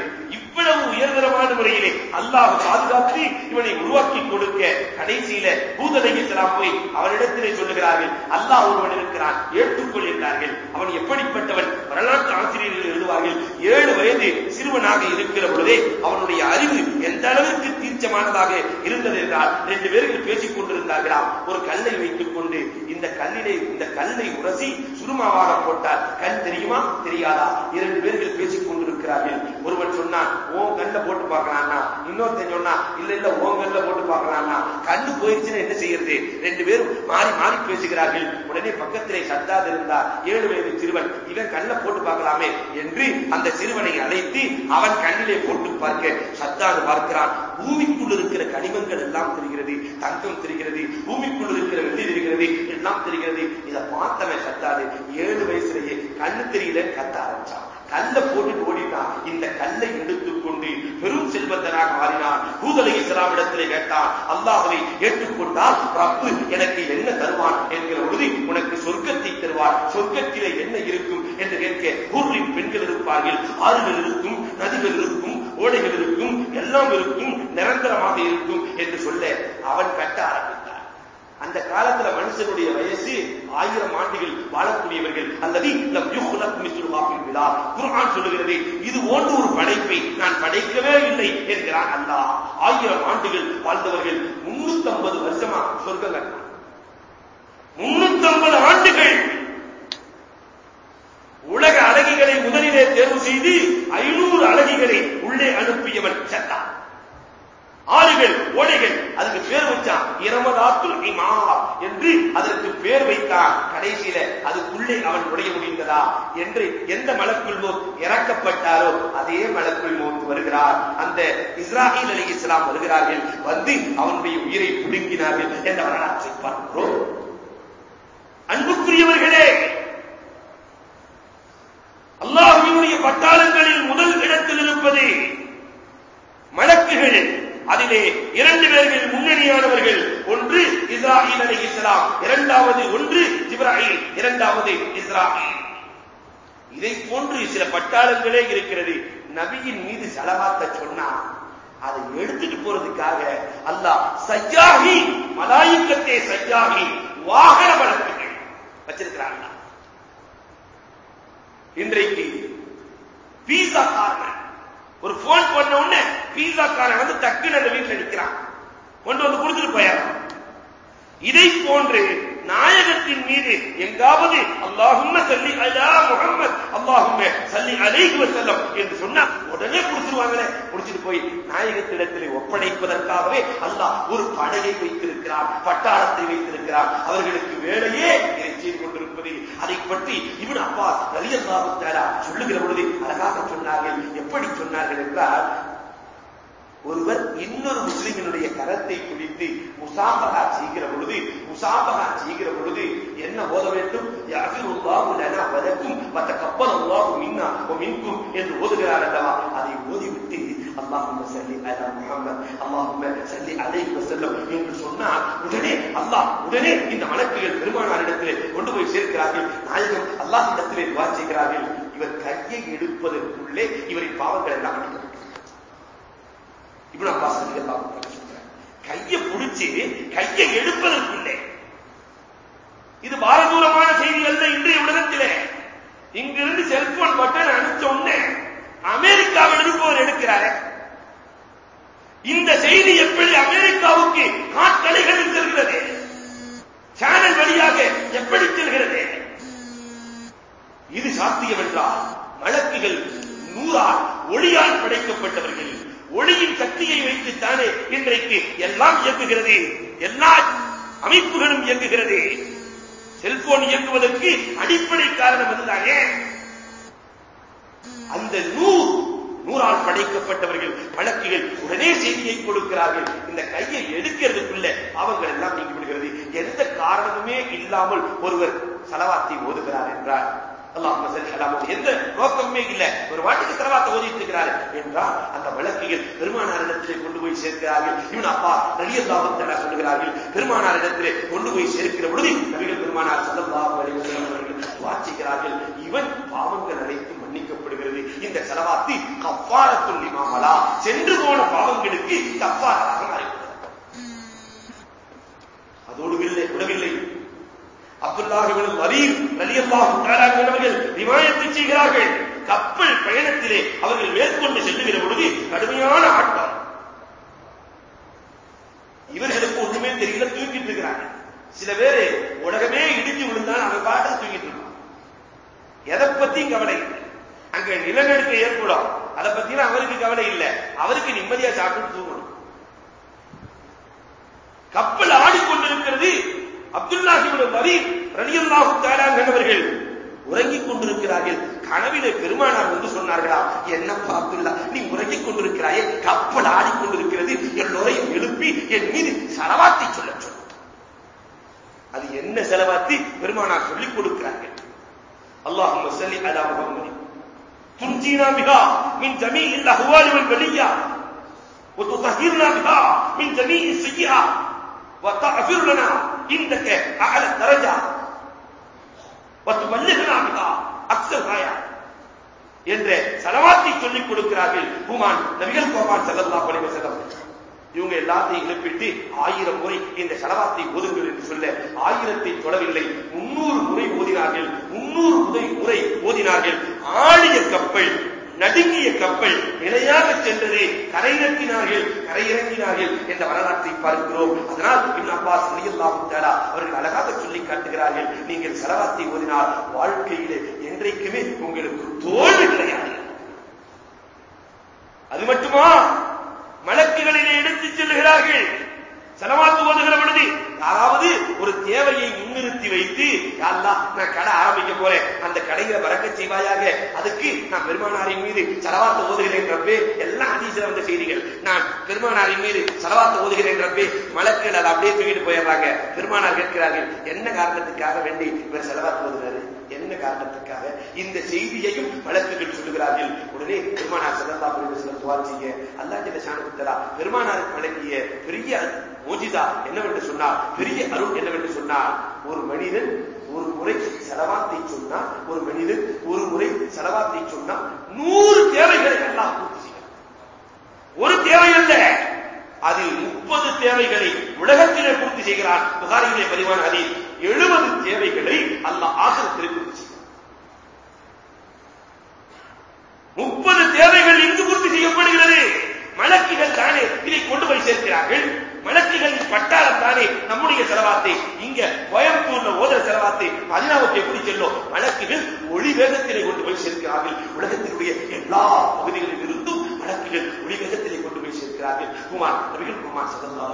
இவ்வளவு உயர்தரமான முறையிலே அல்லாஹ் பாதுகாத்து இவனை உருவாக்கி கொடுக்க கடைசியில பூதலையெல்லாம் போய் அவனிடத்திலே சொல்லுகிறார்கள் அல்லாஹ் ஒருவன் இருக்கிறான். ஏற்றுக்கொள் என்றார்கள் அவன் எப்படிப்பட்டவன்? வரலாற்று ஆசிரியர்கள் எழுதுவார்கள் ஏழு வயது சிறுவனாக இருக்கிற பொழுதே அவனுடைய அறிவு எந்த அளவிற்கு தீர்ச்சமானதாக இருந்தது என்றால் ரெண்டு பேர்கள் பேசிக் கொண்டிருந்தார்களாம் ஒரு கல்லை வைத்துக் கொண்டு இந்த கல்லிலே இந்த கல்லை உரசி சுருமாவாக போட்டார் கண் தெரியுமா? தெரியாதா? இரண்டு பேர்கள் பேசிக் கொண்டிருக்கிறார்கள் ஒருவன் சொன்னான் ஓ கண்ணில் போட்டு பார்க்கலாம்னா. இன்னொருத்தன் சொன்னா இல்ல இல்ல ஓ கல்ல போட்டு பார்க்கலாம்னா. கண்ணு போயிருச்சுன்னு என்ன செய்யறது? ரெண்டு பேரும் மாறி மாறி பேசுகிறார்கள். உடனே பக்கத்திலே சத்தாது இருந்தா ஏழு வயது சிறுவன் இவன் கண்ணில் போட்டு பார்க்கலாமே என்று அந்த சிறுவனை அழைத்து அவன் கண்ணிலே போட்டு பார்க்க சத்தாது பார்க்கிறான். பூமிக்குள் இருக்கிற கனிமங்கள் எல்லாம் தெரிகிறது. தங்கம் தெரிகிறது. பூமிக்குள் இருக்கிற வெள்ளி தெரிகிறது. எல்லாம் தெரிகிறது. இதை பார்த்தவன் சத்தாது ஏழு வயசுலேயே கண்ணு தெரியல கத்த ஆரம்பிச்சான். கல்லை போட்டு ஓடினான் இந்த கல்லை எடுத்துக்கொண்டு பெரும் செல்வந்தனாக மாறினான். பூதலை இஸ்லாமிடத்திலே கேட்டான் அல்லாஹவை ஏற்றுக்கொண்டால் ரப்பு எனக்கு என்ன தருவான்? என்கிற பொழுது உனக்கு சொர்க்கத்தை தருவார். சொர்க்கத்திலே என்ன இருக்கும்? என்று கேட்க ஊரின் பெண்கள் இருப்பார்கள் ஆறுகள் இருக்கும் நதிகள் இருக்கும் ஓடைகள் இருக்கும் எல்லாம் இருக்கும் நிரந்தரமாக இருக்கும் என்று சொல்ல அவன் கட்ட ஆரம்பித்தான். அந்த காலத்துல மனுஷனுடைய வயசு ஆயிரம் ஆண்டுகள் வாழக்கூடியவர்கள். அல்லது லம் யுஹ்லக் சொல்லுகிறது இது போன்ற ஒரு படைப்பை நான் படைக்கவே இல்லை என்கிறான் அல்லா ஆயிரம் ஆண்டுகள் வாழ்ந்தவர்கள் 350 வருஷமா சொர்க்கம் கட்டினான் 350 ஆண்டுகள் உலக அழகிகளை முதலிலே தேர்வு செய்து ஐநூறு அழகிகளை உள்ளே அனுப்பியவன் சத்தான். ஆளுகள் ஓடைகள் அதுக்கு பேர் வச்சான் இரமதாத்துல் இமார் என்று அதற்கு பேர் வைத்தான். கடைசியில அதுக்குள்ளே அவன் நுழைய முடிந்ததா? என்று எந்த மலக்குள் மோத் இறக்கப்பட்டாரோ அதே மலக்குள் மோத் வருகிறார். அந்த இஸ்ராஹில் அலி இஸ்லாம் வருகிறார்கள். வந்து அவனுடைய உயிரை புடுங்கினார்கள் என்ற வரலாற்றை பார்க்கிறோம். அன்புக்குரியவர்களே அல்லாஹினுடைய பட்டாளங்களில் முதல் இடத்தில் இருப்பது மலக்குகள். அதிலே இரண்டு பேர்கள் முன்னணியானவர்கள் ஒன்று இஸ்ராயில் அலி இஸ்லாம் இரண்டாவது ஒன்று இப்ராஹிம் இரண்டாவது இஸ்ராயில். இதை போன்று சில பட்டாளங்களே இருக்கிறது. நபியின் மீது செலவாத்த சொன்னா அதை எடுத்துட்டு போறதுக்காக அல்லாஹ் சையாகி மலாயிக்கத்தை சையாகி வாகன வழக்குகள் வச்சிருக்கிறாங்க. இன்றைக்கு பீசா காரணம் ஒரு போன் பண்ண உடனே பீஸா காரன் வந்து டக்குன்னு அந்த வீட்டுல நிக்கிறான். கொண்டு வந்து கொடுத்துட்டு போயா இதை போன்று நாயகத்தின் மீது எங்காவது அல்லாஹும்ம சல்லி அலா முகமது அல்லாஹும்ம சல்லி அலைஹி வஸல்லம் என்று சொன்னா உடனே கொடுத்துருவாங்களே குடிச்சிட்டு போய் நாயகத்திடத்தில் ஒப்படைப்பதற்காகவே அல்லாஹ் ஒரு படையை வைத்திருக்கிறார் பட்டாளத்தை வைத்திருக்கிறார் அவர்களுக்கு வேலையே இதை செய்து கொண்டிருப்பது. அதை பற்றி இவன் அப்பா ரலியல்லாஹு தஆலா சொல்லுகிற பொழுது அழகாக சொன்னார்கள். எப்படி சொன்னார்கள் என்றால் ஒருவர் இன்னொரு முஸ்லிமினுடைய கரத்தை பிடித்து முசாபகா செய்கிற பொழுது முசாபகா செய்கிற பொழுது என்ன ஓத வேண்டும்? வதக்கும் மற்ற கப்பல் வதகப்பலல்லாஹு மின்னா மின்கும் என்று ஓதுகிறார் அல்லவா? அதை ஓதிவிட்டு அல்லாஹும் சல்லி அலா முகமது அல்லாஹும் சல்லி அலை வஸல்லம் என்று சொன்னால் உடனே அல்லாஹ் உடனே இந்த வழக்குகள் பெருமானாரிடத்திலே கொண்டு போய் சேர்க்கிறார்கள். நாயகம் அல்லாஹ்விடத்திலே துஆ செய்கிறார்கள். இவர் கையை எடுப்பதற்குள்ளே இவரின் பாவங்கள் எல்லாம் மன்னிக்கப்படும் இவ்வளவு அப்பாஸ் எல்லாம் கையை பிடிச்சு கையை எடுப்பதற்குள்ளே. இது பாரதூரமான செய்தி அல்ல இன்றைய உலகத்திலே. இங்கிருந்து செல்போன் பட்டன் அனுப்பிச்ச உடனே அமெரிக்காவில் இருப்பவர் எடுக்கிறார். இந்த செய்தி எப்படி அமெரிக்காவுக்கு காட்டலைகளில் செல்கிறது? சேனல் வழியாக எப்படி செல்கிறது? இது சாத்தியம் என்றால் வழக்குகள் நூறால் ஒளியால் படைக்கப்பட்டவர்கள் ஒளியின் சக்தியை வைத்துத்தானே இன்றைக்கு எல்லாம் இயங்குகிறது. எல்லா அமைப்புகளும் இயங்குகிறது. செல்போன் இயங்குவதற்கு அடிப்படை காரணம் அதுதானே? அந்த நூறு நூறால் படைக்கப்பட்டவர்கள் வழக்குகள் உடனே செய்தியை கொடுக்கிறார்கள். இந்த கையை எடுக்கிறதுக்குள்ள அவங்கள் எல்லாம் நீங்கி விடுகிறது. எந்த காரணமுமே இல்லாமல் ஒருவர் சலவாத்தை ஓதுகிறார் என்றார். அல்லாஹ் சல்லி எந்த நோக்கமே இல்ல. ஒரு வாட்டுக்கு செலவாத்த ஓதிட்டு இருக்கிறார் என்றால் அந்த வழக்குகள் பெருமானாரிடத்திலே கொண்டு போய் சேர்க்கிறார்கள். இவன் அப்பா ரலியல்லாஹு தஆலா சொல்கிறார்கள் பெருமானாரிடத்திலே கொண்டு போய் சேர்க்கிற பொழுது நபிகள் பெருமானார் வஸல்லம் அவர்கள் வாசிக்கிறார்கள் இவன் பாவங்கள் அனைத்தும் மன்னிக்கப்படுகிறது. இந்த செலவாத்தி கஃபாரத்துல் லிமாமலா சென்று போன பாவங்களுக்கு கஃபாராக மாறிவிட்டது. அதோடு வில்லை விடவில்லை அப்துல்லாஹிபின் வரீர் ரலியல்லாஹு தஆலா அவர்கள் ரிவாயத்தை செய்கிறார்கள். கப்பல் பயணத்திலே அவர்கள் மேற்கொண்டு செல்லுகிற பொழுது கடுமையான ஆட்டம். இவர்களுக்கு ஒன்றுமே தெரியல தூக்கிட்டு இருக்கிறாங்க. சில பேரு உலகமே இடிஞ்சு விழுந்தான் அவன் பாட்டு தூக்கிட்டு இருக்கான் எதை பத்தியும் கவலை இல்லை. அங்க நிலநடுக்க ஏற்படும். அதை பத்தியும் அவருக்கு கவலை இல்லை. அவருக்கு நிம்மதியா சாப்பிட்டு தூங்கணும். கப்பல் ஆடிக்கொண்டிருக்கிறது அப்துல்லாஹிபின் வரீர் ரலியல்லாஹு தஆலா என்பவர்கள் உறங்கிக் கொண்டிருக்கிறார்கள் கனவிலே பெருமானார் வந்து சொன்னார்களா என்னப்பா அப்துல்லா நீ உறங்கிக் கொண்டிருக்கிறாயே கப்பல் ஆடிக்கொண்டிருக்கிறது எல்லோரையும் எழுப்பி என் மீது சலவாத்தை சொல்ல சொல் அது என்ன செலவாத்தி பெருமானார் சொல்லிக் கொடுக்கிறார்கள் அல்லாஹும்ம ஸல்லி அலா முஹம்மது துன்ஜினா பிஹா மின் ஜமீஇல் அஹ்வால் வல் பலியா وتطهرنا بها من جميع السيئات وتغفر لنا عندك اعلى الدرجه وتبلغنا بها اكثر غايه என்ற சலவாத்தை சொல்லிக் கொடுக்கிறார்கள் ஹுமான் நபிகள் கோபான் ஸல்லல்லாஹு அலைஹி வஸல்லம் இவங்க எல்லாத்தையும் எழுப்பிட்டு ஆயிரம் முறை இந்த செலவாத்தை ஓதுங்கள் என்று சொல்ல ஆயிரத்தை தொடவில்லை முன்னூறு முறை ஓதினார்கள் முன்னூறு முறை முறை ஓதினார்கள் ஆழிய கப்பல் நடுங்கிய கப்பல் நிலையாக சென்றது கரையிறக்கினார்கள் கரையிறங்கினார்கள் என்ற வரலாற்றை பார்க்கிறோம். அதனால் இன் அப்பாஸ் ரலியல்லாஹு தஆலா அவர்கள் அழகாக சொல்லி காட்டுகிறார்கள். நீங்கள் சலவாத்தை ஓதினால் வாழ்க்கையிலே என்றைக்குமே உங்களுக்கு தோல்வி கிடையாது. அது மட்டுமா? மலக்குகளிலே எடுத்துச் செல்கிறார்கள் செலவாத்து ஓதுகிற பொழுது யாராவது ஒரு தேவையை முன்னிறுத்தி வைத்து அல்லா நான் கடை ஆரம்பிக்க போறேன். அந்த கடையில வரக்க செய்வாயாக. அதுக்கு நான் பெருமானாரின் மீது செலவாத்த ஓதுகிறேன் ரப்பே. எல்லாம் அதிசயம் வந்த செய்திகள். நான் பெருமானாரின் மீது செலவாத்த ஓதுகிறேன் ரப்பே. மலக்கள் அதை அப்படியே தூக்கிட்டு போயிடுறாங்க. பெருமானார் கேட்கிறார்கள் என்ன காரணத்துக்காக வேண்டி இவர் செலவாத்து ஓதுகிறாரு என்ன காரணத்துக்காக இந்த செய்தியையும் வழக்குகள் சொல்லுகிறார்கள்? உடனே பெருமானார் செல்லல்லா சிலர் துவா செய்ய அல்லா ஜெல்ல சாணகுத்தலா பெருமானாருக்கு வழங்கிய பெரிய மோஜிதா என்னவென்று சொன்னார்? பெரிய அருள் என்னவென்று சொன்னார்? ஒரு மனிதன் ஒரு முறை செலவாத்தை சொன்னா ஒரு மனிதன் ஒரு முறை செலவாத்தை சொன்னா நூறு தேவைகளை எல்லாம் பூர்த்தி செய்யும் ஒரு தேவை அல்ல. அதில் முப்பது தேவைகளை உலகத்திலே பூர்த்தி செய்கிறார் புகாரியிலே பதிவான அதில் எழுபது தேவைகளை அல்ல ஆசிரத்திலே பூர்த்தி முப்பது தேவைகள் இங்கு பூர்த்தி செய்யப்படுகிறது. மலக்கிகள் தானே இதை கொண்டு போய் சேர்க்கிறார்கள். மலக்குகளின் பட்டாளம் தானே நம்முடைய செலவாத்தை. இங்க கோயம்புத்தூர்ல ஓதுற செலவாத்தை மதினாவுக்கு எப்படி செல்லும் மலக்குகள் ஒளி வேகத்திலே கொண்டு போய் சேர்க்கிறார்கள். உலகத்தினுடைய எல்லா பகுதிகளில் இருந்தும் மலக்குகள் ஒளி வேகத்திலே கொண்டு போய் சேர்க்கிறார்கள். குமார் நபிகள் குமார் சதல்லா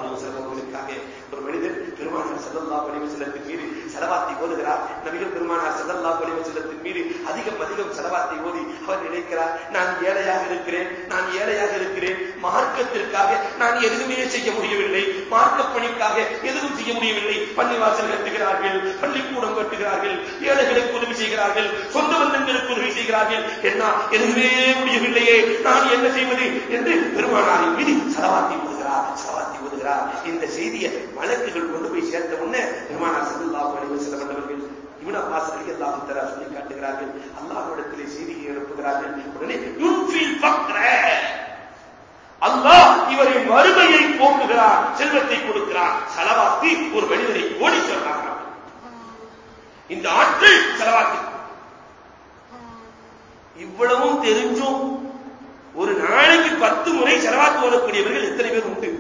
பெருமானார் செல்லல்லா பணிவு செல்லத்தின் மீது செலவாத்தை ஓதுகிறார். நபிகள் பெருமானார் செல்லல்லா பணிவு செல்லத்தின் மீது அதிகம் அதிகம் செலவாத்தை ஓதி அவர் நினைக்கிறார் நான் ஏழையாக இருக்கிறேன் நான் ஏழையாக இருக்கிறேன். மார்க்கத்திற்காக நான் எதுவுமே செய்ய முடியவில்லை. மார்க்க பணிக்காக எதுவும் செய்ய முடியவில்லை. பள்ளிவாசல் கட்டுகிறார்கள் பள்ளிக்கூடம் கட்டுகிறார்கள் ஏழைகளுக்கு உதவி செய்கிறார்கள் சொந்த பந்தங்களுக்கு உதவி செய்கிறார்கள். என்ன? எதுவுமே முடியவில்லையே. நான் என்ன செய்வது? என்று பெருமானாரின் மீது செலவாத்தி ஓதுகிறார் செலவாத்தி ஓதுகிறார் இந்த செய்தியை வழக்குகள் கொண்டு போய் சேர்த்த உடனே பெருமானார் செல்லல்லா சில செல்லப்பட்டவர்கள் இவன அப்பாஸ் அலி அல்லாஹு தஆலா சொல்லி காட்டுகிறார்கள். அல்லாஹ்விடத்திலே செய்தியை எழுப்புகிறார்கள். உடனே அல்லாஹ் இவரின் வறுமையை போக்குகிறார் செல்வத்தை கொடுக்கிறார் செலவாக்கி ஒரு மனிதனை ஓடி சொல்றாங்க இந்த ஆற்றல் செலவாக்கி இவ்வளவும் தெரிஞ்சும் ஒரு நாளைக்கு பத்து முறை செலவாக்கு ஓதக்கூடியவர்கள் எத்தனை பேர் உண்டு?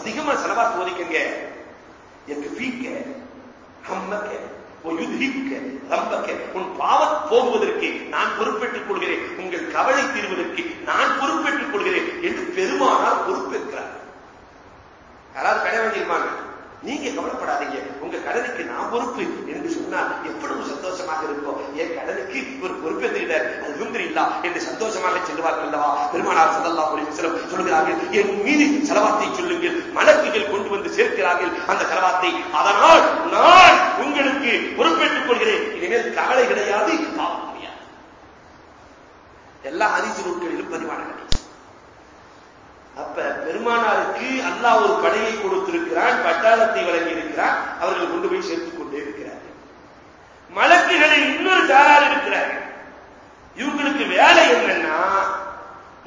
அதிகமா செலவாக்கு ஓதிக்கங்க எனக்கு பீக்க ஹம்மக்க யுதிக்க ரம்பக்க உன் பாவம் போகுவதற்கு நான் பொறுப்பேற்றுக் கொள்கிறேன். உங்கள் கவலை தீர்வதற்கு நான் பொறுப்பேற்றுக் கொள்கிறேன் என்று பெருமானார் பொறுப்பேற்கிறார். யாராவது கடை வாங்கியிருப்பாங்க நீங்க கவலைப்படாதீங்க. உங்க கடனுக்கு நான் பொறுப்பு என்று சொன்னால் எவ்வளவு சந்தோஷமாக இருக்கும் என் கடனுக்கு ஒரு பொறுப்பேற்றுகிறார் அது விரும்பி இல்லா என்று சந்தோஷமாக செல்வார்கள் அல்லவா? பெருமானார் சல்லல்லா சிலம் சொல்கிறார்கள் என் மீது செலவாத்தை சொல்லுங்கள். மலக்குகள் கொண்டு வந்து சேர்க்கிறார்கள். அந்த செலவாத்தை அதனால் நான் உங்களுக்கு பொறுப்பேற்றுக் கொள்கிறேன். இனிமேல் கவலை கிடையாது பாவம் எல்லா அதிசி நூல்களிலும் பதிவான அப்ப பெருமானாருக்கு அல்லாஹ் ஒரு படையை கொடுத்திருக்கிறான் பட்டாளத்தை வழங்கி இருக்கிறான் அவர்கள் கொண்டு போய் சேர்த்துக் கொண்டே இருக்கிறார்கள். மலக்குகளில் இன்னொரு சாரார் இருக்கிறார்கள் இவங்களுக்கு வேலை என்னன்னா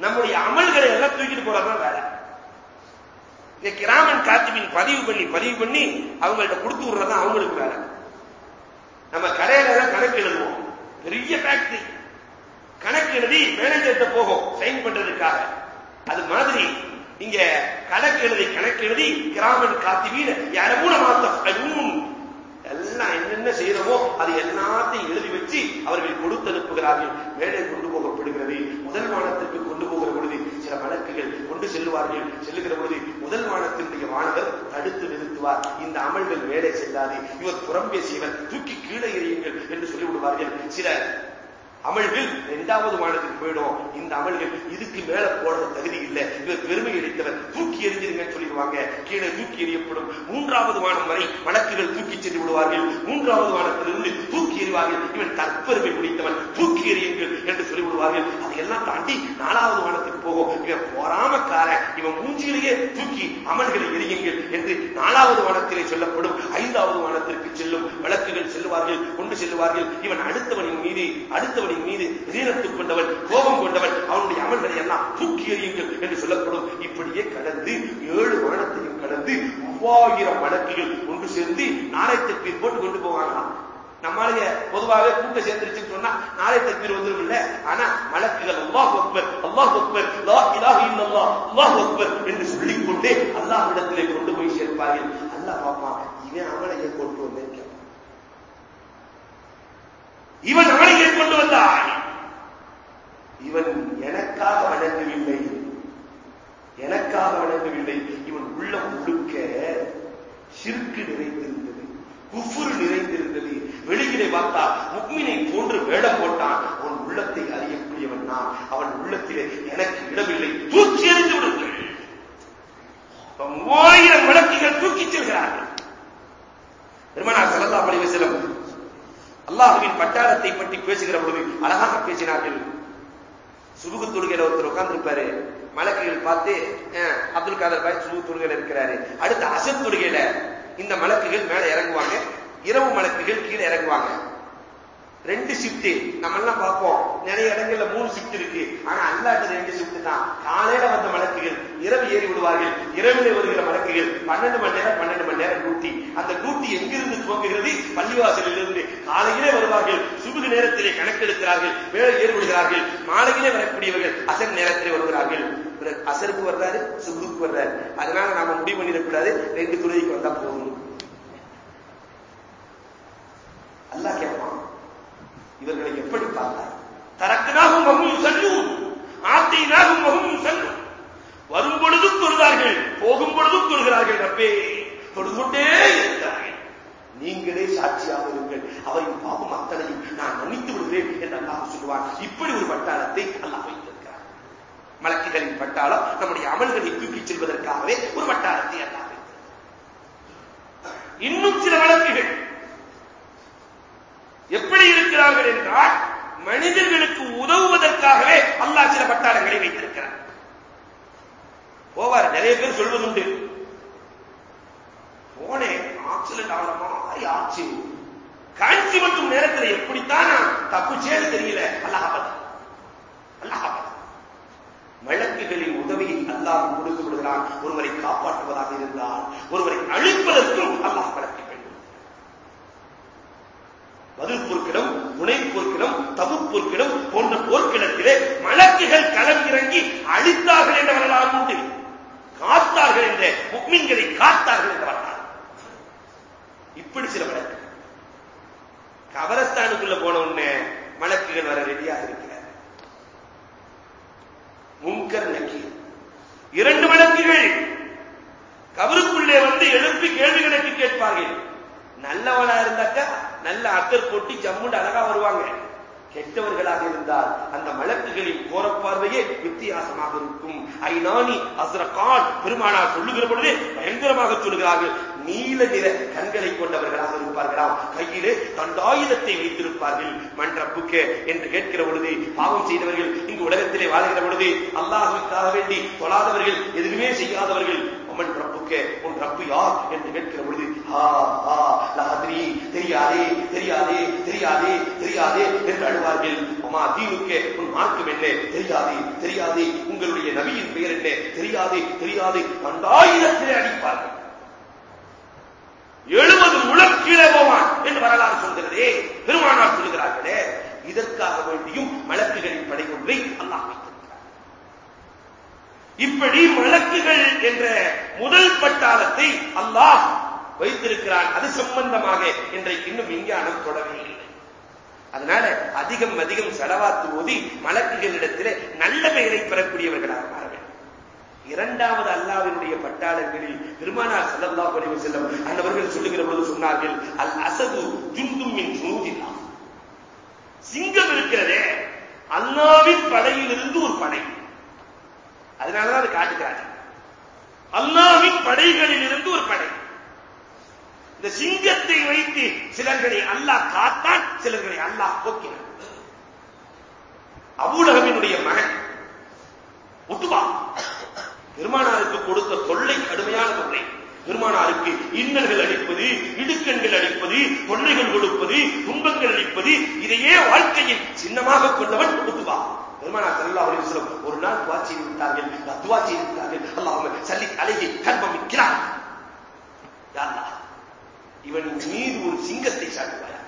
நம்முடைய அமல்களை எல்லாம் தூக்கிட்டு போறதுதான் வேலை. இந்த கிராமன் காத்திபின் பதிவு பண்ணி பதிவு பண்ணி அவங்கள்ட்ட கொடுத்து விடுறதுதான் அவங்களுக்கு வேலை. நம்ம கடையில தான் கணக்கு எழுதுவோம். பெரிய ஃபேக்டரி கணக்கு எழுதி மேனேஜர்கிட்ட போகும் சைன் பண்றதுக்காக. அது மாதிரி இங்க கணக்கு எழுதி கணக்கு எழுதி கிராமன் காத்தி வீடு யாரமூன மாத்தம் எல்லாம் என்னென்ன செய்யறோமோ அது எல்லாத்தையும் எழுதி வச்சு அவர்கள் கொடுத்து அனுப்புகிறார்கள் மேலே கொண்டு போகப்படுகிறது முதல் வானத்திற்கு கொண்டு போகிற பொழுது சில வழக்குகள் கொண்டு செல்வார்கள் செல்லுகிற பொழுது முதல் வானத்தினுடைய மாணவர் தடுத்து நிறுத்துவார். இந்த அமல்கள் மேலே செல்லாது. இவர் புறம்பேசியவர் தூக்கி கீழே எறியுங்கள் என்று சொல்லிவிடுவார்கள். சில அமல்கள் இரண்டாவது மாநிலத்துக்கு போயிடும். இந்த அமல்கள் இதுக்கு மேல போடுற தகுதி இல்லை. இவர் பெருமை அளித்தவர். தூக்கி எறிஞ்சிருங்கன்னு சொல்லிடுவாங்க. கீழே தூக்கி எறியப்படும். மூன்றாவது வானம் வரை வழக்குகள் தூக்கி சென்று விடுவார்கள். மூன்றாவது வானத்திலிருந்து தூக்கி எறிவார்கள். இவன் தற்பெருமை பிடித்தவன் தூக்கி எறியுங்கள் என்று சொல்லிவிடுவார்கள். அதையெல்லாம் தாண்டி நாலாவது வானத்துக்கு போகும். இவன் போராமக்காரன் இவன் மூஞ்சியிலேயே தூக்கி அமல்களை எரியுங்கள் என்று நாலாவது வானத்திலே சொல்லப்படும். ஐந்தாவது வானத்திற்கு செல்லும் வழக்குகள் செல்லுவார்கள். கொண்டு செல்லுவார்கள். இவன் அடுத்தவனின் மீது அடுத்தவனின் மீது வீரத்து கொண்டவன் கோபம் கொண்டவன் அவனுடைய அமல்களை எல்லாம் தூக்கி எறியுங்கள் என்று சொல்லப்படும். இப்படியே கடந்து ஏழு வருடத்தையும் கடந்து மூவாயிரம் வழக்குகள் ஒன்று சேர்ந்து நாளை தக்பீர் போட்டு கொண்டு போவாங்களாம் நம்மளுங்க பொதுவாகவே கூட்ட சேர்ந்துருச்சுன்னு சொன்னா நாளை தக்பீர் வந்துடும் இல்ல. ஆனா மலக்குகள் அல்லாஹ் அக்பர் அல்லாஹ் அக்பர் லா இலாஹ இல்லல்லாஹ் அல்லாஹ் அக்பர் என்று சொல்லிக்கொண்டே அல்லாஹ் இடத்திலே கொண்டு போய் சேர்ப்பார்கள். அல்லாஹ் பாப்பா இவன் அவனையே கொண்டு வந்தேன். இவன் அவனை கொண்டு வந்தான். இவன் எனக்காக வழங்கவில்லை எனக்காக வழங்கவில்லை இவன் உள்ளம் முழுக்க சிறுக்கு நிறைந்திருந்தது குஃபுரு நிறைந்திருந்தது. வெளியிலே பார்த்தா முக்மினை போன்று வேடம் போட்டான். அவன் உள்ளத்தை அறியக்கூடியவன் நான். அவன் உள்ளத்திலே எனக்கு இடமில்லை. தூக்கி எறிந்து விடுங்கள். மூவாயிரம் விளக்குகள் தூக்கிச் செல்கிறார்கள். பெருமனார் செல்லா படி அல்லாஹுவின் பட்டாளத்தை பற்றி பேசுகிற பொழுது அழகாக பேசினார்கள். சுபுகு தொழுகையில ஒருத்தர் உட்கார்ந்துருப்பாரு. மலக்குகள் பார்த்து அஹ், அப்துல் காதர் பாய் சுபு தொழுகையில இருக்கிறாரு. அடுத்த அசத் தொழுகையில இந்த மலக்குகள் மேல இறங்குவாங்க. இரவு மலக்குகள் கீழே இறங்குவாங்க. ரெண்டு ஷிஃப்ட் நம்ம எல்லாம் பார்ப்போம். நிறைய இடங்கள்ல மூணு ஷிஃப்ட் இருக்கு. ஆனா அல்லாட்டு ரெண்டு ஷிஃப்ட் தான். காலையில வந்த மலக்குகள் இரவு ஏறி விடுவார்கள். இரவிலே வருகிற மலக்குகள் பன்னெண்டு மணி நேரம் பன்னெண்டு மணி நேரம் டியூட்டி அந்த டியூட்டி எங்கிருந்து துவங்குகிறது? பள்ளிவாசலில் இருந்து காலையிலே வருவார்கள். சுபுகு நேரத்திலே கணக்கெடுக்கிறார்கள். வேலை ஏறி விடுகிறார்கள். மாலையிலே வரக்கூடியவர்கள் அசர் நேரத்திலே வருகிறார்கள். அசருக்கு வர்றாரு சுபுக்கு வர்றாரு. அதனால நாம முடிவு பண்ணிடக்கூடாது. ரெண்டு துறைக்கு வந்தா போதும். அல்லாஹ் கேட்பான். இவர்களை எப்படி பார்த்தார்? தரக்கனாகும் மகும் செல்லும் ஆத்தையினாகும் மகும் செல்லும் வரும் பொழுதும் தொழுதார்கள் போகும் பொழுதும் தொழுகிறார்கள் ரப்பே. தொழுதுகொண்டே இருக்கிறார்கள். நீங்களே சாட்சியாக இருங்கள். அவரின் பாவம் அத்தனையும் நான் மன்னித்து விடுவேன் என்று அல்லாஹ் சொல்லுவார் இப்படி ஒரு பட்டாளத்தை அல்லாஹ் வைத்திருக்கிறார். மலக்குகளின் பட்டாளம் நம்முடைய அமல்களை தூக்கிச் செல்வதற்காகவே ஒரு வட்டாரத்தை அல்லாஹ் வைத்திருக்கிறார். இன்னும் சில வழக்குகள். எப்படி இருக்கிறார்கள் என்றால் மனிதர்களுக்கு உதவுவதற்காகவே அல்லாஹ் சில பட்டாளங்களை வைத்திருக்கிறார். போவார் நிறைய பேர் சொல்வதுண்டு. போனேன் ஆக்சிடென்ட் ஆகிற மாதிரி ஆச்சு. காஞ்சி மட்டும் நேரத்தில் எப்படித்தான் நான் தப்புச்சேன்னு தெரியல. அல்லாஹாபாத் அல்லாஹாபாத் வழக்குகளின் உதவியை அல்லாஹ் கொடுத்து விடுகிறான். ஒருவரை காப்பாற்றுவதாக இருந்தால் ஒருவரை அழிப்பதற்கும் அல்லாஹ் வழக்கு வேண்டும் பதில் போர்க்கிடம் துணை போர்க்கிடம் தபு போர்க்கிடம் போன்ற போர்க்கிடத்திலே மலக்குகள் களமிறங்கி அழித்தார்கள் என்ற வரலாறு உண்டு. காத்தார்கள் என்ற முக்மின்களை காத்தார்கள் என்ற வரலாறு. இப்படி சில வழக்கு. கபரஸ்தானுக்குள்ள போன உடனே மலக்குகள் வர ரெடியாக இருக்கிறார். முன்கர் நக்கி இரண்டு மலக்குகள் கபருக்குள்ளே வந்து எழுப்பி கேள்வி கணக்கு கேட்பார்கள். நல்லவளா இருந்தாக்கா? நல்ல அக்கர் கொட்டி ஜம்முண்டு அழகா வருவாங்க. கெட்டவர்களாக இருந்தால் அந்த மலக்குகளின் கோரப்பார்வையே வித்தியாசமாக இருக்கும். ஐநானி அசரகான் பெருமானார் சொல்லுகிற பொழுது பயங்கரமாக சொல்லுகிறார்கள். நீல நிற கண்களை கொண்டவர்களாக இருப்பார்களாம். கையிலே தண்டாயுதத்தை வைத்திருப்பார்கள். மன்றப்புக்கே என்று கேட்கிற பொழுது பாவம் செய்தவர்கள் இங்கு உலகத்திலே வாழ்கிற பொழுது அல்லாஹுக்காக வேண்டி தொழாதவர்கள் எதுவுமே செய்யாதவர்கள் உமன் ரப்புக்கே உன் ரப்பு யார் என்று கேட்கிற பொழுது ஹா தெரியாதே தெரியாதே தெரியாதே தெரியாதே என்று அழுவார்கள். அம்மா தீனுக்கே உன் மார்க்கம் என்ன? தெரியாதே தெரியாதே உங்களுடைய நபியின் பெயர் என்ன? தெரியாதே தெரியாதே தண்டாயுதத்திலே அடிப்பார்கள். எழுபது முழம் போவான் என்று வரலாறு சொல்கிறதே பெருமானார் சொல்கிறார்களே இதற்காக வேண்டியும் மலக்குகளின் படை ஒன்றை அல்லாஹ் இப்படி மலக்குகள் என்ற முதல் பட்டாளத்தை அல்லாஹ் வைத்திருக்கிறான். அது சம்பந்தமாக இன்றைக்கு இன்னும் விஞ்ஞானம் தொடரவே இல்லை அதனால அதிகம் அதிகம் செலவாத்து ஓதி மலக்குகளிடத்திலே நல்ல பெயரை பெறக்கூடியவர்களாக மாற வேண்டும் இரண்டாவது அல்லாவினுடைய பட்டாளங்களில் பெருமானார் ஸல்லல்லாஹு அலைஹி செல்லும் அந்தவர்கள் சொல்லுகிற பொழுது சொன்னார்கள் அல் அசது ஜுந்தும் சிங்கம் இருக்கிறதே அல்லாவின் படையிலிருந்து ஒரு படை. அதனாலதான் அது காட்டுகிறாங்க. அல்லாவின் படைகளில் இருந்து ஒரு படை. இந்த சிங்கத்தை வைத்து சிலர்களை அல்லாஹ் காத்தான் சிலர்களை அல்லாஹ் போக்கினார் அபூலகவினுடைய மகன் உத்துவா. பெருமானாருக்கு கொடுத்த தொல்லை கடுமையான தொல்லை. பெருமானாருக்கு இன்னல்கள் அளிப்பது இடுக்கண்கள் அளிப்பது தொல்லைகள் கொடுப்பது துன்பங்கள் அளிப்பது இதையே வாழ்க்கையில் சின்னமாக கொண்டவன் உத்துவா. பெருமானார் ஸல்லல்லாஹு அலைஹி ஒரு நாள் துவா செய்து விட்டார்கள் துவா செய்து விட்டார்கள் அல்லாஹ்வும்ம சல்லி அலையை கல்பம் இக்ராம் யா இவன் மீது ஒரு சிங்கத்தை சாட்டுவாயா?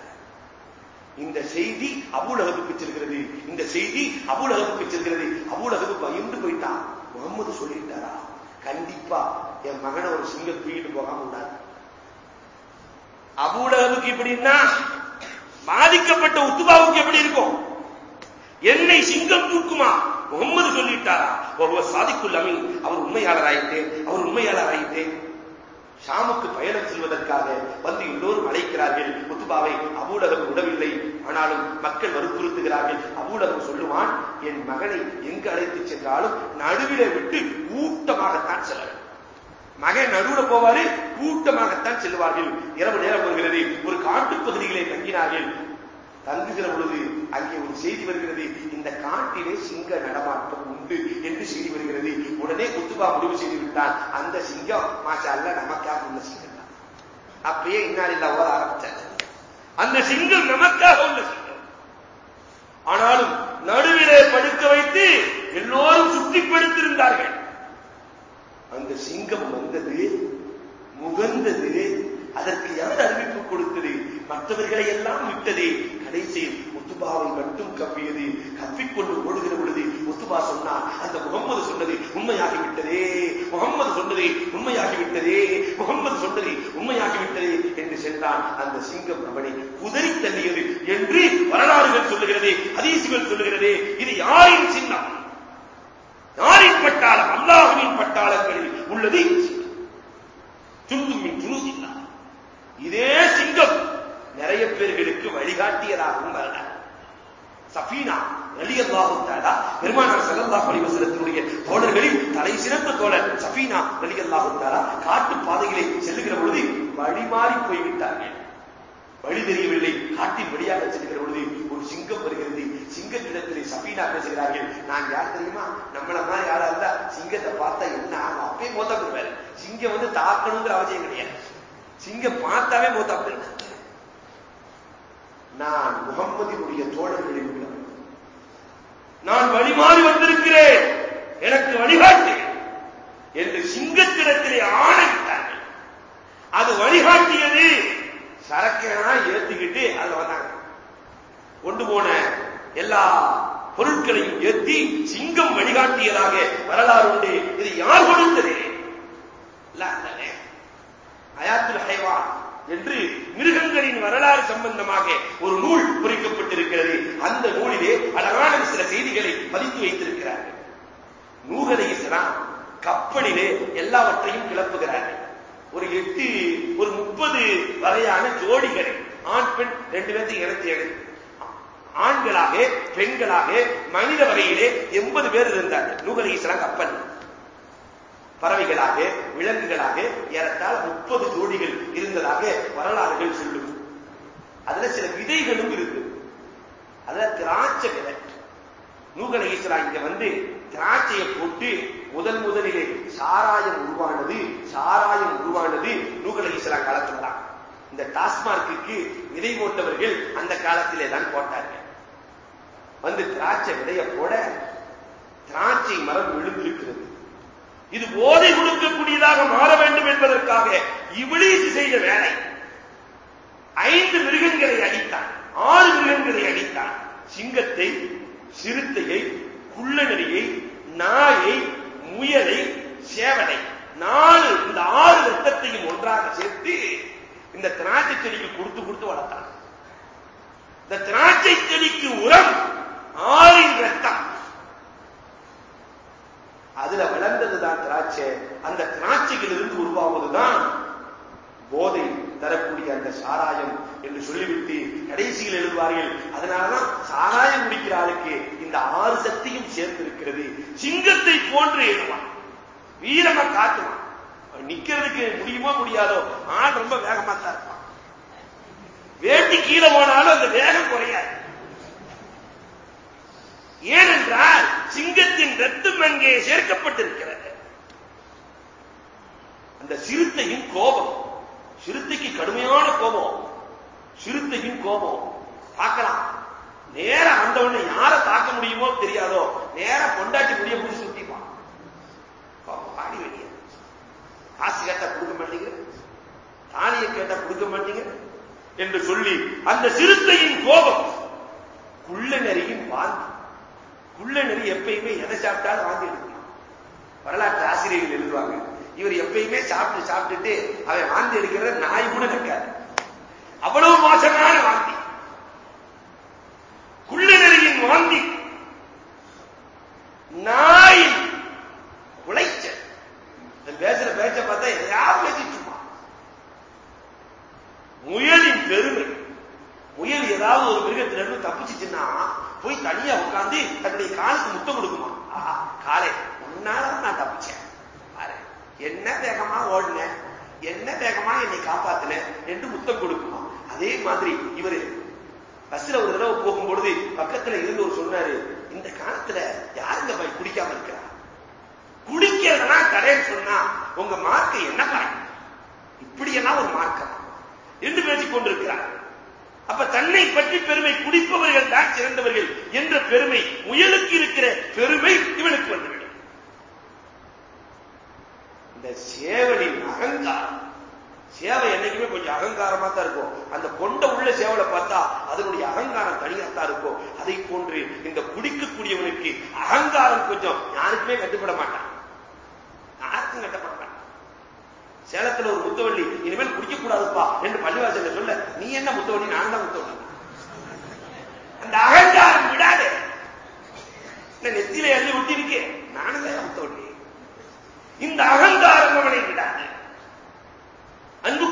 இந்த செய்தி அபூலகத்துக்கு செல்கிறது இந்த செய்தி அபூலகத்துக்கு செல்கிறது அபூலகத்து பயந்து போயிட்டான். முகமது சொல்லிட்டாரா கண்டிப்பா என் மகனை ஒரு சிங்கம் தூக்கிட்டு போகாம விடாது. அபூலகத்துக்கு இப்படின்னா பாதிக்கப்பட்ட உத்துபாவுக்கு எப்படி இருக்கும்? என்னை சிங்கம் தூக்குமா? முகம்மது சொல்லிட்டாரா? ஒருவர் சாதிக்குள் அமீன். அவர் உண்மையாளர் ஆயிட்டேன். அவர் உண்மையாளர் ஆயிட்டே ஷாமுக்கு பயணம் செல்வதற்காக வந்து எல்லோரும் அழைக்கிறார்கள். முத்துபாவை அபூலகம் விடவில்லை. ஆனாலும் மக்கள் வற்புறுத்துகிறார்கள். அபூலகம் சொல்லுவான் என் மகனை எங்கு அழைத்து சென்றாலும் நடுவிலே விட்டு ஊட்டமாகத்தான் செல்ல வேண்டும் மகன் நடுவுல போவாரு கூட்டமாகத்தான் செல்வார்கள் இரவு நேரம் வருகிறது ஒரு காட்டுப் பகுதியிலே தங்கினார்கள். தங்குகிற பொழுது அங்கே ஒரு செய்தி வருகிறது. இந்த காட்டிலே சிங்க நடமாட்டம் உண்டு என்று செய்தி வருகிறது. உடனே குத்துபா முடிவு செய்து விட்டான் அந்த சிங்கம் மாஷா அல்ல நமக்காக உள்ள சிங்கம் தான். அப்பயே இன்னாலில்லா ஓர ஆரம்பிச்சாங்க அந்த சிங்கம் நமக்காக உள்ள சிங்கம். ஆனாலும் நடுவிலே படுக்க வைத்து எல்லோரும் சுற்றி படுத்திருந்தார்கள் அந்த சிங்கம் வந்தது முகந்தது அதற்கு யார் அறிவிப்பு கொடுத்தது? மற்றவர்களை எல்லாம் விட்டது. கடைசியில் முத்துபாவை மட்டும் கவ்வியது கவ்விக்கொண்டு ஓடுகிற பொழுது முத்துபா சொன்னார் அந்த முகம்மது சொன்னது உண்மையாகிவிட்டதே முகம்மது சொன்னது உண்மையாகிவிட்டதே முகம்மது சொன்னது உண்மையாகிவிட்டதே என்று சென்றான் அந்த சிங்கம் அவனை குதறி தள்ளியது என்று வரலாறுகள் சொல்லுகிறது அதீசுகள் சொல்லுகிறது. இது யாரின் சின்னம்? யாரின் பட்டாளம்? அல்லாஹுவின் பட்டாளங்களில் உள்ளது. துன்புமின் துணுதில்லா இதே சிங்கம் நிறைய பேர்களுக்கு வழிகாட்டியதாகவும் வரலாறு சஃபீனா ரலியல்லாஹுத்தாலா பெருமானார் செல்லல்லா அலைஹி தோழர்களில் தலை சிறந்த தோழர் சஃபீனா ரலியல்லாஹுத்தாலா காட்டு பாதையிலே செல்லுகிற பொழுது வழி மாறி போய்விட்டார்கள் வழி தெரியவில்லை. காட்டின் வழியாக செல்கிற பொழுது ஒரு சிங்கம் வருகிறது. சிங்கத்திடத்திலே சபீனா பேசுகிறார்கள். நான் யார் தெரியுமா? நம்மள மாதிரி யாரா இருந்தா சிங்கத்தை பார்த்தா என்ன ஆகும்? அப்பயே மோத்தா போயிருவாரு சிங்கம் வந்து தாக்கணுங்கிற அவசியம் கிடையாது. சிங்கம் பார்த்தாவே மோத்தா நான் முகம்மதியுடைய தோழர்களில் உள்ளவன். நான் வழிமாறி வந்திருக்கிறேன். எனக்கு வழிகாட்டு என்று சிங்கத்திடத்திலே ஆணையிட்டார்கள். அது வழிகாட்டியது சரக்கெல்லாம் ஏத்திக்கிட்டு அதுல வந்தாங்க. கொண்டு போன எல்லா பொருட்களையும் ஏத்தி சிங்கம் வழிகாட்டியதாக வரலாறு உண்டு. இது யார் கொடுத்தது? அயாத்துல் ஹைவான். என்று மிருகங்களின் வரலாறு சம்பந்தமாக ஒரு நூல் குறிக்கப்பட்டிருக்கிறது. அந்த நூலிலே அழகான சில செய்திகளை பதித்து வைத்திருக்கிறார்கள். நூகலை இஸ்லாம் கப்பலிலே எல்லாவற்றையும் கிளப்புகிறார்கள். ஒரு எட்டு ஒரு முப்பது வகையான ஜோடிகள் ஆண் பெண் ரெண்டு பேர்த்தையும் இணைத்து எடுத்து ஆண்களாக பெண்களாக மனித வகையிலே எண்பது பேர் இருந்தார்கள். நூகலை இஸ்லாம் கப்பல். பறவைகளாக விலங்குகளாக ஏறத்தாழ முப்பது ஜோடிகள் இருந்ததாக வரலாறுகள் சொல்லும் அதுல சில விதைகளும் இருக்கு. அதுல திராட்சை விதை. நூகலை ஈஸ்வரா இங்க வந்து திராட்சையை போட்டு முதல் முதலிலே சாராயம் உருவானது சாராயம் உருவானது நூகலை ஈஸ்வரா காலத்துல தான் இந்த டாஸ்மார்க்கு விதை போட்டவர்கள் அந்த காலத்திலே தான் போட்டார்கள். வந்து திராட்சை விதைய போட திராட்சை மரம் விழுந்திருக்கிறது இது போதை கொடுக்கக்கூடியதாக மாற வேண்டும் என்பதற்காக இவ்வளவு செய்த வேலை. ஐந்து மிருகங்களை அடித்தான் ஆறு மிருகங்களை அடித்தான் சிங்கத்தை சிறுத்தையை குள்ளநரியை நாயை முயலை சேவலை நாலு இந்த ஆறு ரத்தத்தையும் ஒன்றாக சேர்த்து இந்த திராட்சை செடிக்கு கொடுத்து கொடுத்து வளர்த்தான். இந்த திராட்சை செடிக்கு உரம் ஆறின் ரத்தம். அதுல விளந்ததுதான் திராட்சை. அந்த திராட்சையிலிருந்து உருவாவதுதான் போதை தரக்கூடிய அந்த சாராயம் என்று சொல்லிவிட்டு கடைசியில் எழுதுவார்கள். அதனாலதான் சாராயம் குடிக்கிற ஆளுக்கு இந்த ஆறு சக்தியும் சேர்ந்திருக்கிறது. சிங்கத்தை போன்று எழுவான் வீரமா காத்துவான் நிக்கிறதுக்கு முடியுமோ முடியாதோ ஆள் ரொம்ப வேகமா தான் இருப்பான். வேட்டி கீழே போனாலும் அந்த வேகம் குறையாது. ஏன் சிங்கத்தின் ரத்தம் அங்கே சேர்க்கப்பட்டிருக்கிறது. அந்த சிறுத்தையின் கோபம் சிறுத்தைக்கு கடுமையான கோபம் சிறுத்தையின் கோபம். பார்க்கலாம். நேரா வந்தவொடனே யார தாக்க முடியுமோ தெரியாதோ நேரா கொண்டாட்டி முடிய பிடிச்சி சுத்திப்பான். பாடி வெளியே காசு கேட்டா கொடுக்க மாட்டீங்க? தானிய கேட்டா கொடுக்க மாட்டீங்க? என்று சொல்லி அந்த சிறுத்தையின் கோபம் குள்ள நெறியின் வாந்தி உள்ள நெறி எப்பயுமே எதை சாப்பிட்டாலும் வாந்தி எடுக்கணும் வரலாற்று ஆசிரியர்கள் எழுதுவாங்க இவர் எப்பயுமே சாப்பிட்டு சாப்பிட்டுட்டு அவன் வாந்தி எடுக்கிறத நாய் கூட நிற்காது அவ்வளவு மோசமான வாந்தி குள்ள நெறியின் வாந்தி நாய் குலைச்ச பேசுற பேச்ச பார்த்தா எதையாவது பேசிட்டு இருப்பான் முயலின் பெருமை முயல் ஏதாவது ஒரு மிருகத்திலிருந்து தப்பிச்சுச்சுன்னா போய் தனியா உட்கார்ந்து தன்னுடைய காலுக்கு முத்தம் கொடுக்குமா ஆஹா காலை உன்னாலதான் நான் தப்பிச்சேன் பாரு என்ன வேகமா ஓடினேன் என்ன வேகமா என்னை காப்பாத்தின என்று முத்தம் கொடுக்குமா அதே மாதிரி இவரு பஸ்ல ஒரு தடவை போகும்பொழுது பக்கத்துல இருந்து ஒரு சொன்னாரு இந்த காலத்துல யாருங்க பாய் குடிக்காம இருக்கிறா குடிக்கிறதுனா தடைன்னு சொன்னா உங்க மார்க்கை என்ன பாருங்க. இப்படியெல்லாம் ஒரு மார்க்கம் என்று பேசிக் கொண்டிருக்கிறார். அப்ப தன்னை பற்றி பெருமை குடிப்பவர்கள் தான் சிறந்தவர்கள் என்ற பெருமை முயலுக்கு இருக்கிற பெருமை இவனுக்கு வந்துவிடும். இந்த சேவனின் அகங்காரம் சேவை என்னைக்குமே கொஞ்சம் அகங்காரமா தான் இருக்கும். அந்த கொண்ட உள்ள சேவலை பார்த்தா அதனுடைய அகங்காரம் தனியாத்தான் இருக்கும். அதை போன்று இந்த குடிக்கக்கூடியவனுக்கு அகங்காரம் கொஞ்சம் யாருக்குமே கட்டுப்பட மாட்டான். யாருக்கும் கட்டப்பட மாட்டான். சேலத்துல ஒரு முத்தவள்ளி இனிமேல் குடிக்கக்கூடாதுப்பா என்று பள்ளிவாசல சொல்ல நீ என்ன முத்தவள்ளி? நான் தான் முத்தவள்ளி. அந்த அகங்காரம் விடாது. நெத்தியில எழுதி ஒட்டி இருக்கேன் நானும் தான் முத்தவள்ளி. இந்த அகங்காரம் அவனை விடாது.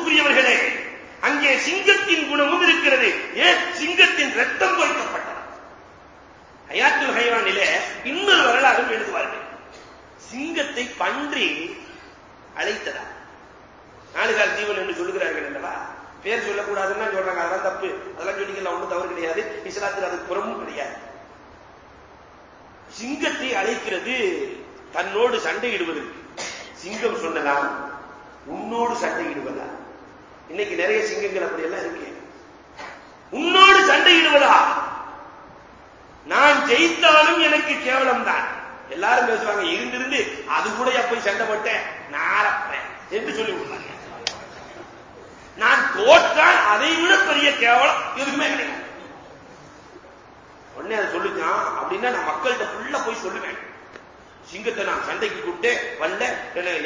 அன்புக்குரியவர்களே அங்கே சிங்கத்தின் குணமும் இருக்கிறது. ஏன் சிங்கத்தின் ரத்தம் வைக்கப்பட்டது ஹயாத்துல் ஹைவானிலே இன்னொரு வரலாறும் எழுதுவார்கள். சிங்கத்தை பன்றி அழைத்ததா? நாலுகால் ஜீவன் என்று சொல்லுகிறார்கள் அல்லவா? பேர் சொல்லக்கூடாதுன்னு சொல்றாங்க. அதெல்லாம் தப்பு. அதெல்லாம் சொல்லிக்கலாம். ஒன்றும் தவறு கிடையாது. இஸ்லாத்தில் அதுக்கு புறமும் கிடையாது. சிங்கத்தை அழைக்கிறது தன்னோடு சண்டையிடுவதற்கு. சிங்கம் சொல்லலாம் உன்னோடு சண்டையிடுவதா? இன்னைக்கு நிறைய சிங்கங்கள் அப்படி எல்லாம் இருக்கு. உன்னோடு சண்டையிடுவதா? நான் ஜெயித்தாலும் எனக்கு கேவலம் தான் எல்லாரும் பேசுவாங்க இருந்திருந்து அது கூட போய் சண்டை போட்டேன் நாரப்பேன் என்று சொல்லி விடுவாங்க. நான் தோற்றால் அதை விட பெரிய கேவலம் எதுவுமே கிடையாது. உடனே அதை சொல்லுச்சான் அப்படின்னா நான் மக்கள்கிட்ட ஃபுல்லா போய் சொல்லுவேன். சிங்கத்தை நான் சண்டைக்கு கூப்பிட்டு வரல.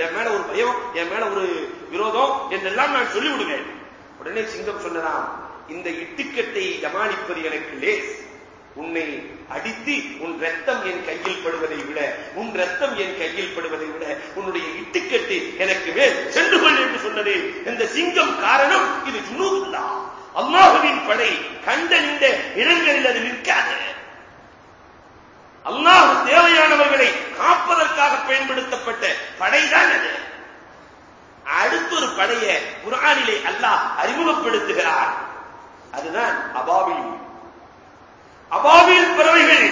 என் மேல ஒரு பயம் என் மேல ஒரு விரோதம் என்றெல்லாம் நான் சொல்லிவிடுவேன். உடனே சிங்கம் சொன்னதாம் இந்த இட்டுக்கட்டை ஜமானிப்பது எனக்கு லேஸ். உன்னை அடித்து உன் ரத்தம் என் கையில் படுவதை விட உன் ரத்தம் என் கையில் படுவதை விட உன்னுடைய இட்டுக்கட்டு எனக்கு மேல் சென்று கொள் என்று சொன்னது. இந்த சிங்கம் காரணம் இது ஜுனூதுல்லா. அல்லாஹுவின் படை கண்ட நின்ற இடங்களில் அது நிற்காது. அல்லாஹ் தேவையானவர்களை காப்பதற்காக பயன்படுத்தப்பட்ட படைதான் அது. அடுத்த ஒரு படையை குரானிலே அல்லாஹ் அறிமுகப்படுத்துகிறார். அதுதான் அபாவில். அபாவில் பறவைகள்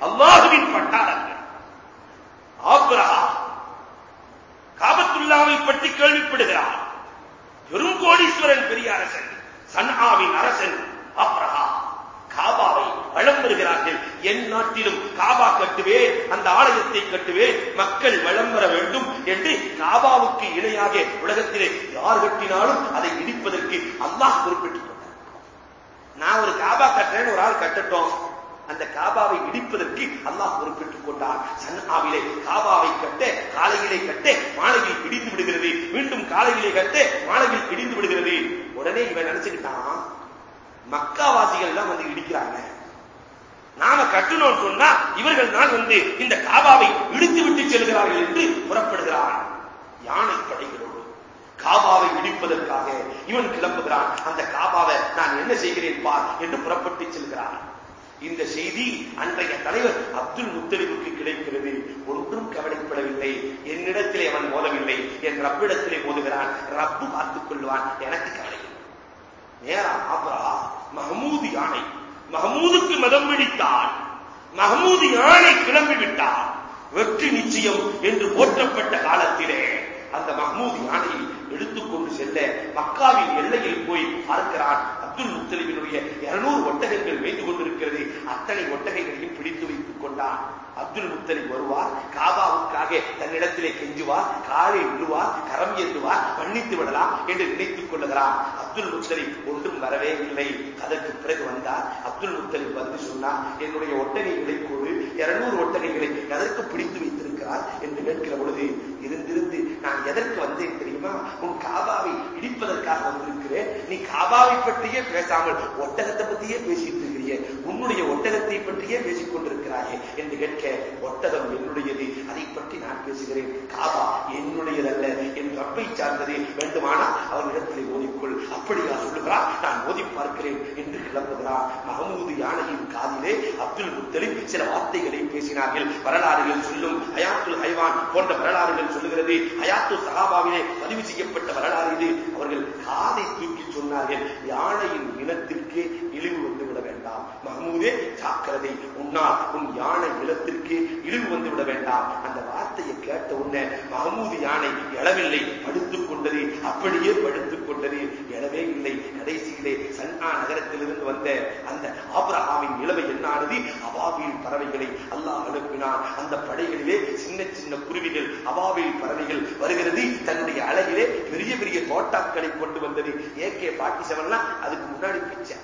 அல்லாஹுவின் பட்டாளர்கள் ஆப்ரஹா காபத்துல்லாவை பற்றி கேள்விப்படுகிறார். பெருங்கோடீஸ்வரன் பெரிய அரசன் சன்ஹாவின் அரசன் ஆப்ரஹா காபாவை வளம் வருகிறார்கள் என் நாட்டிலும் காபா கட்டுவேன் அந்த ஆலயத்தை கட்டுவேன் மக்கள் வளம் வர வேண்டும் என்று காபாவுக்கு இணையாக உலகத்திலே யார் கட்டினாலும் அதை இடிப்பதற்கு அல்லாஹ் குறிப்பிட்டுக் கொண்டார். நான் ஒரு காபா கட்டுறேன்னு ஒரு ஆள் கட்டட்டும். அந்த காபாவை இடிப்பதற்கு அல்லாஹ் பொறுப்பேற்றுக் கொண்டார். சன்னாவிலே காபாவை கட்ட காலையிலே கட்ட மாலையில் இடிந்து விடுகிறது. மீண்டும் காலையிலே கட்ட மாலையில் இடிந்து விடுகிறது. உடனே இவன் நினைச்சுக்கிட்டான் மக்காவாசிகள் எல்லாம் வந்து இடிக்கிறாங்க. நாம கட்டணும் சொன்னா இவர்கள் தான் வந்து இந்த காபாவை இடித்து விட்டு செல்கிறார்கள் என்று புறப்படுகிறார். யானை படைகளோடு காபாவை இடிப்பதற்காக இவன் கிளம்புகிறான். அந்த காபாவை நான் என்ன செய்கிறேன் பார் என்று புறப்பட்டு செல்கிறான். இந்த செய்தி அன்றைய தலைவர் அப்துல் முத்தலிபுக்கு கிடைக்கிறது. ஒன்றும் கவலைப்படவில்லை. என்னிடத்திலே அவன் மோதவில்லை என் ரப்பிடத்திலே மோதுகிறான் ரப்பு பார்த்துக் கொள்வான். எனக்கு கவலை நேரா ஆப்ரா மஹமூது யானை மஹமூதுக்கு மதம் பிடித்தால் மஹமூது யானை கிளம்பி விட்டார் வெற்றி நிச்சயம் என்று போற்றப்பட்ட காலத்திலே அந்த மஹமூது யானையை எடுத்துக்கொண்டு செல்ல மக்காவின் எல்லையில் போய் பார்க்கிறான். அப்துல் முத்தலிபினுடைய இருநூறு ஒட்டகங்கள் வைத்துக் கொண்டிருக்கிறது. அத்தனை ஒட்டகைகளையும் பிடித்து வைத்துக் கொண்டான். அப்துல் முத்தலிப் வருவார் காபாவுக்காக தன்னிடத்திலே கெஞ்சுவார் காலை விழுவார் கரம் ஏந்துவார் மன்னித்து விடலாம் என்று நினைத்துக் கொள்ளுகிறார். அப்துல் முத்தலிப் ஒன்றும் வரவே இல்லை. அதற்கு பிறகு வந்தார். அப்துல் முத்தலிப் வந்து சொன்னார் என்னுடைய ஒட்டகைகளை கூறு இருநூறு ஒட்டகைகளை எதற்கு பிடித்து வைத்திருக்கிறார்? என்று கேட்கிற பொழுது இருந்திருந்து நான் எதற்கு வந்தேன் தெரியுமா? உன் காபாவை இடிப்பதற்காக வந்திருக்கிறேன். நீ காபாவை பற்றியே பேசாமல் ஒட்டகத்தை பற்றியே பேசிட்டு இருக்கிறிய உன்னுடைய ஒட்டகத்தை பற்றியே பேசிக் கொண்டிருக்கிறாயே என்று கேட்க ஒட்டகம் என்னுடையது? அதை பற்றி நான் பேசுகிறேன். காபா என்னுடையதல்ல. என் ரப்பை சார்ந்தது வேண்டுமானால் அவனிடத்திலே ஓதிக்கொள் அப்படியா சொல்லுகிறார் நான் ஓதி பார்க்கிறேன் என்று கிளம்புகிறார் மகமூது யானையின் காதிலே அப்துல் முத்தலிப் சில வார்த்தைகளை பேசினார்கள். வரலாறுகள் சொல்லும் ஹயாத்துல் ஹைவான் போன்ற வரலாறுகள் சொல்லுகிறது. அயாத்து சகாபாவிலே பதிவு செய்யப்பட்ட வரலாறு இது. அவர்கள் காதை தூக்கி சொன்னார்கள். யானையின் இனத்திற்கு இழிவு வந்து வேண்டாம் மஹமூதே ஜாக்கிரதை உன்னால் உன் யானை நிலத்திற்கு இழிவு வந்து விட வேண்டாம் அந்த வார்த்தையை கேட்ட உடனே மஹமூது யானை எழவில்லை படுத்துக் கொண்டது அப்படியே படுத்துக் கொண்டது. எழவே இல்லை. கடைசியிலே சன்னா நகரத்திலிருந்து வந்த அந்த ஆபிரஹாமின் இளவை என்னானது? அவாவில் பறவைகளை அல்லாஹ் அனுப்பினான். அந்த படைகளிலே சின்ன சின்ன குருவிகள் அவாவில் பறவைகள் வருகிறது. தன்னுடைய அழகிலே பெரிய பெரிய தோட்டாக்களை கொண்டு வந்தது. ஏகே பாட்டி செவன்லாம் அதுக்கு முன்னாடி பிச்சை.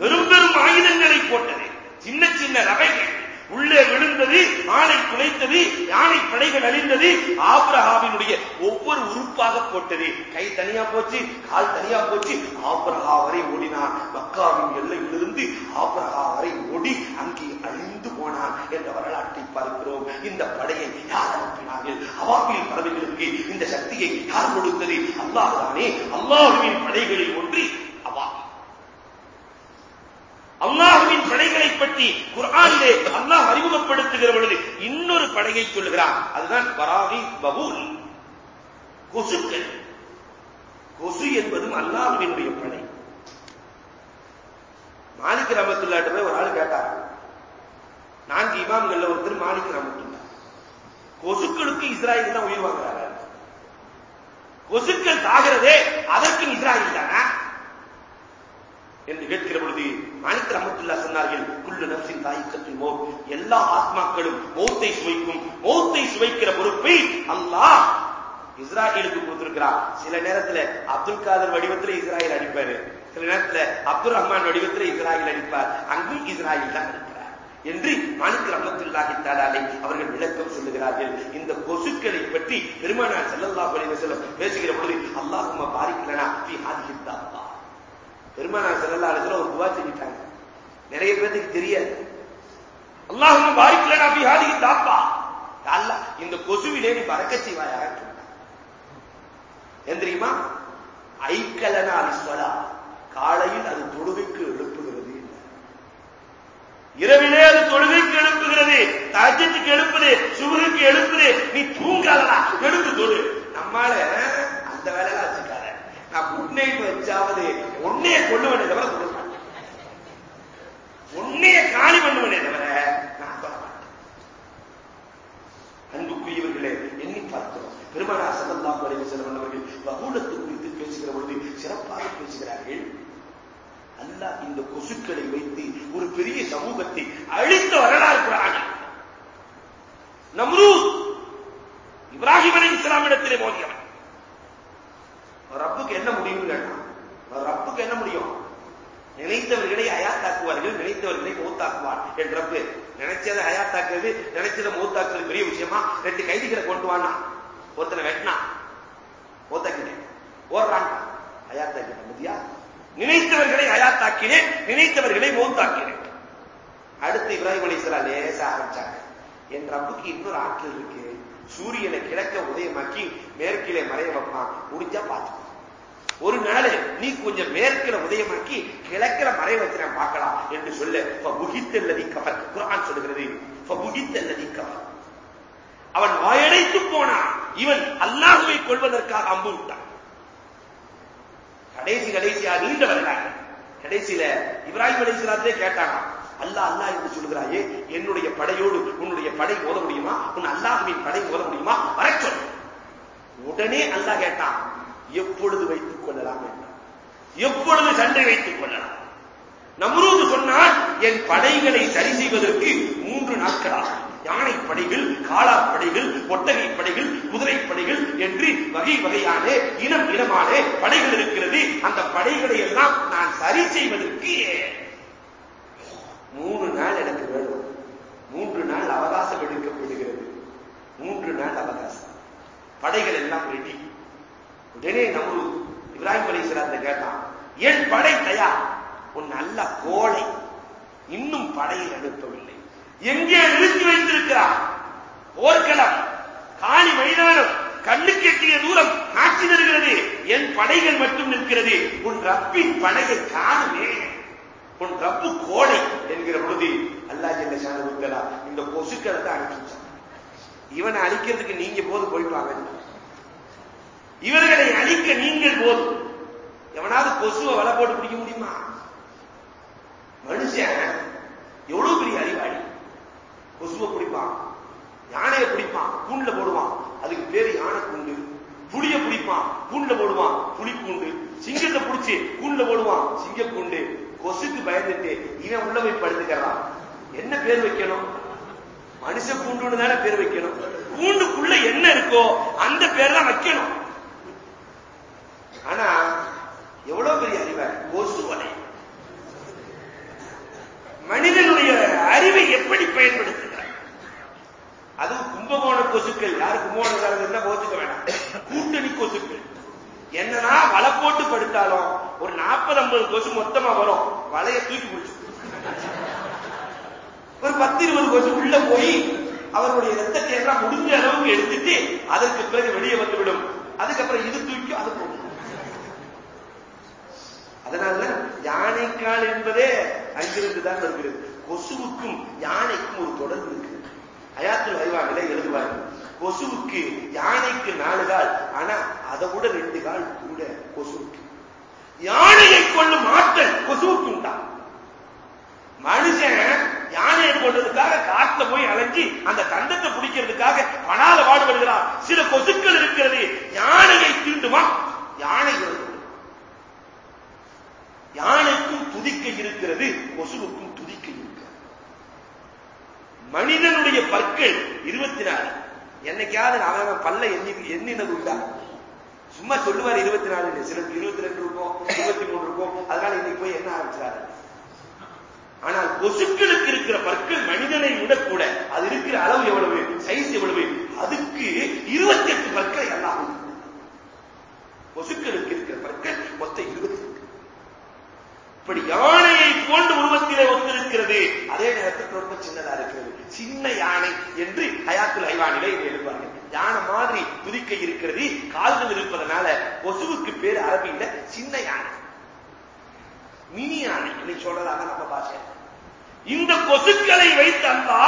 பெரும் பெரும் ஆயுதங்களை போட்டது. சின்ன சின்ன ரவைகள். உள்ளே விழுந்தது ஆணை குலைத்தது யானை படைகள் அழிந்தது ஆப்ரஹாவினுடைய ஒவ்வொரு உறுப்பாக போட்டது. கை தனியா போச்சு கால் தனியா போச்சு ஆப்ரஹா வரை ஓடினான் மக்காவின் எல்லையிலிருந்து ஆப்ரஹா வரை ஓடி அங்கே அழிந்து போனான் என்ற வரலாற்றை பார்க்கிறோம். இந்த படையை யார் அனுப்பினார்கள்? அவாபில் பறவைகளுக்கு இந்த சக்தியை யார் கொடுத்தது? அல்லாஹ்தானே அல்லாஹுவின் படைகளில் ஒன்றி அவா அல்லாஹுவின் படைகளை பற்றி குர்ஆனிலே அல்லாஹ் அறிமுகப்படுத்துகிற பொழுது இன்னொரு படையை சொல்லுகிறார் அதுதான் பராவி பபூல் கொசுக்கள் கொசு என்பதும் அல்லாஹுவினுடைய படை. மாலிக் ரமத்துல்லாட்ட போய் ஒரு ஆள் கேட்டார். நான்கு இமாம்கள்ல ஒருத்தர் மாலிக் ரமத்துல்லா கொசுக்களுக்கு இஸ்ராயல் தான் உயிர் வாங்குறாங்க. கொசுக்கள் தாகிறதே அதற்கு இஸ்ராயல் தானா? என்று கேட்கிற பொழுது மாணிக் ரஹமத்துல்லா சொன்னார்கள் குள்ளு நப்சின் தாய்க்கத்தில் மோர் எல்லா ஆத்மாக்களும் மௌத்தை சுவைக்கும் மௌத்தை சுவைக்கிற பொறுப்பை அல்லாஹ் இஸ்ராயலுக்கு கொடுத்திருக்கிறார். சில நேரத்துல அப்துல் காதர் வடிவத்தில் இஸ்ராயல் அடிப்பாரு. சில நேரத்துல அப்துல் ரஹ்மான் வடிவத்தில் இஸ்ராயல் அடிப்பார். அங்கும் இஸ்ராயல் தான் என்று மாணிக்க ரமத்துல்லாஹி தாலாலை அவர்கள் விளக்கம் சொல்லுகிறார்கள். இந்த கொசுக்களை பற்றி பெருமானார் செல்லல்லா செல்லம் பேசுகிற பொழுது அல்லாஹும பாரிக்கலனா அப்படி ஹாதிஹி பெருமானார் செல்லல்லா அலிஸ்ல ஒரு துவா செஞ்சிட்டாங்க. நிறைய பேருக்கு தெரியாது. அல்லாஹும் பாரிக்கலனா பி தாப்பா. அல்லா இந்த கொசுவிலே நீ பறக்க செய்வாயாக சொன்னார். ஏன் தெரியுமா? ஐக்கலனா அலிஸ்வலா. காலையில் அது தொழுகைக்கு எழுப்புகிறது இரவிலே அது தொழுகைக்கு எழுப்புகிறது. தஜத்துக்கு எழுப்புது சுவருக்கு எழுப்புது. நீ தூங்காதடா எழுந்து தொழு. நம்மால அந்த வேலையெல்லாம் வச்சுக்க நான் குட் நைட் வச்சாவது உன்னைய கொள்ளுவனே தவிர சொல்ல மாட்டேன். உன்னைய காலி பண்ணுவனே தவிர நான் சொல்ல மாட்டேன். அன்புக்குரியவர்களே எண்ணி பார்க்கிறோம். பெருமனா சதந்தா அலைஹி வஸல்லம் அவர்கள் வகூலத்து குறித்து பேசுகிற பொழுது சிறப்பாக பேசுகிறார்கள். அல்ல இந்த கொசுக்களை வைத்து ஒரு பெரிய சமூகத்தை அழித்த வரலாறு குரான். நம்ரூத் இப்ராஹிம் அலி இஸ்லாமிடத்திலே மோதியவன் ரப்புக்கு என்ன முடியும் கேட்டான் ரப்புக்கு என்ன முடியும் நினைத்தவர்களை அயாத்தாக்குவார்கள் நினைத்தவர்களை மூத்தாக்குவார் என் ரப்பு. நினைச்சதை அயாத்தாக்குறது நினைச்சதை மூத்தாக்குறது பெரிய விஷயமா? ரெண்டு கைதிகளை கொண்டு வானா ஒருத்தனை வெட்டினா மூத்தாக்கினேன் ஓடுறான். அயாத்தாக்கிட்டேன் பத்தியா நினைத்தவர்களை அயாத்தாக்கினேன் நினைத்தவர்களை மூத்தாக்கினேன். அடுத்து இப்ராஹிம் அலி லேச ஆரம்பிச்சாங்க. என் ரப்புக்கு இன்னொரு ஆற்றல் இருக்கு. சூரியனை கிழக்க உதயமாக்கி மேற்கிலே மறைய வைப்பான். முடிஞ்சா பார்த்துக்கோ. ஒரு நாள் நீ கொஞ்சம் மேற்கில உதயமாக்கி கிழக்கில மறை வச்சு பார்க்கலாம் என்று சொல்ல புகித்தல்லதி கவர் குரான் சொல்கிறது புகித்தல்லதி கவர் அவன் வாயடைத்து போனான். இவன் அல்லாஹுவை கொள்வதற்காக அம்பு விட்டான். கடைசி கடைசியா நீண்ட வரலாறு. கடைசியில இப்ராஹிம் அலிஸ்லாத்தே கேட்டானா அல்லாஹ் அல்லாஹ் என்று சொல்கிறாயே என்னுடைய படையோடு உன்னுடைய படை ஓத முடியுமா? உன் அல்லாஹுவின் படை ஓத முடியுமா? வர சொல். உடனே அல்லாஹ் கேட்டான் எப்பொழுது வைத்துக் கொள்ளலாம் என்றார் எப்பொழுது சண்டை வைத்துக் கொள்ளலாம்? நம்ரூது சொன்னால் என் படைகளை சரி செய்வதற்கு மூன்று நாட்களாகும். யானை படைகள் காளா படைகள் ஒட்டகை படைகள் குதிரை படைகள் என்று வகை வகையான இனம் இனமான படைகள் இருக்கிறது. அந்த படைகளை எல்லாம் நான் சரி செய்வதற்கு மூணு நாள் எனக்கு வேணும் மூன்று நாள் அவகாசம் எடுக்கப்படுகிறது. மூன்று நாள் அவகாசம். படைகள் எல்லாம் ரெடி உடனே நம்ம இப்ராஹிம் அலி கேட்டான் என் படை தயார்? உன் நல்ல கோழை இன்னும் படையில் அனுப்பவில்லை. எங்கே நிறுத்தி வைத்திருக்கிறார்? போர்க்களம் காணி மைதானம் கண்ணுக்கு எட்டிய தூரம் காட்சி தருகிறது. என் படைகள் மட்டும் நிற்கிறது. உன் ரப்பின் படையை காணுமே உன் ரப்பு கோடை என்கிற பொழுது அல்லா ஜெல்ல சாணா இந்த கொசுக்களை தான் அனுப்பிச்சான் இவனை அழிக்கிறதுக்கு நீங்க போது போயிட்டு வாங்க இவர்களை அழிக்க நீங்கள் போதும். எவனாவது கொசுவை வலை போட்டு பிடிக்க முடியுமா? மனுஷன் எவ்வளவு பெரிய அறிவாளி. கொசுவை பிடிப்பான் யானையை பிடிப்பான் கூண்டுல போடுவான். அதுக்கு பேரு யானை கூண்டு. புளிய பிடிப்பான் கூண்டுல போடுவான். புளி கூண்டு. சிங்கத்தை பிடிச்சி கூண்டுல போடுவான். சிங்க கூண்டு கொசுக்கு பயந்துட்டு இவன் உள்ள போய் படுத்துக்கிறான். என்ன பேர் வைக்கணும்? மனுஷ கூண்டுன்னு தானே பேர் வைக்கணும். கூண்டுக்குள்ள என்ன இருக்கோ அந்த பேர் தான் வைக்கணும். ஆனா எவ்வளவு பெரிய அறிவை? கொசு வலை. மனிதனுடைய அறிவை எப்படி பயன்படுத்துகிறார் அதுவும் கும்பகோண கொசுக்கள். யாரு கும்பகோணக்காரங்க இருந்தா கோச்சுக்க வேணாம். கூட்டணி கொசுக்கள். என்னன்னா வலை போட்டு படுத்தாலும் ஒரு நாற்பது ஐம்பது கொசு மொத்தமா வரும். வலைய தூக்கி பிடிச்சு ஒரு பத்து இருபது கொசு உள்ள போய் அவருடைய ரத்தத்தை எல்லாம் முடிஞ்ச அளவுக்கு எடுத்துட்டு அதற்கு பிறகு வெளியே வந்துவிடும். அதுக்கப்புறம் இது தூக்கி அது போகும். அதனால யானைக்கால் என்பதே அங்கிருந்து தான் வருகிறது. கொசுவுக்கும் யானைக்கும் ஒரு தொடர்பு இருக்கு. அயாத்துல் ஹைவானில எழுதுவாங்க கொசுவுக்கு யானைக்கு நாலு கால் ஆனா அதை விட ரெண்டு கால் கூட கொசுவுக்கு யானையை கொள்ளும் ஆற்றல் கொசுவுக்கு உண்டா? மனுஷன் யானையை கொண்டதுக்காக காட்டுல போய் அலைஞ்சி அந்த தந்தத்தை பிடிக்கிறதுக்காக பணால பாடுபடுகிறார் சில கொசுக்கள் இருக்கிறது. யானையை தீண்டுமா? யானை வருது யானைக்கும் துதிக்கை இருக்கிறது கொசுவுக்கும் துதிக்கை இருக்கிறது. மனிதனுடைய பற்கள் இருபத்தி நாலு என்னைக்காவது அவன் பல்ல எண்ணி எண்ணினது உண்டா? சும்மா சொல்லுவார் இருபத்தி நாலு சிலருக்கு இருபத்தி ரெண்டு இருக்கும் இருபத்தி மூணு இருக்கும். அதனால இன்னைக்கு போய் என்ன ஆரம்பிச்சாரு? ஆனால் கொசுக்களுக்கு இருக்கிற பற்கள் மனிதனை விட கூட அது இருக்கிற அளவு எவ்வளவு? சைஸ் எவ்வளவு? அதுக்கு இருபத்தி எட்டு பற்களை எல்லாம் கொசுக்களுக்கு இருக்கிற பற்கள் மொத்தம் இருபத்தி இப்படி யானையை போன்ற உருவத்திலே ஒத்திருக்கிறது. அதே நேரத்தில் ரொம்ப சின்னதா இருக்கிறது. சின்ன யானை என்று ஹயாத்துல் ஐவானிலே இதை எழுதுவார்கள். யானை மாதிரி துதிக்கை இருக்கிறது கால்கள் இருப்பதனால கொசுவுக்கு பேர் அரபியில சின்ன யானை. மினி யானை இன்னைக்கு சொல்றதாக நம்ம பாஷை. இந்த கொசுக்களை வைத்து அல்லா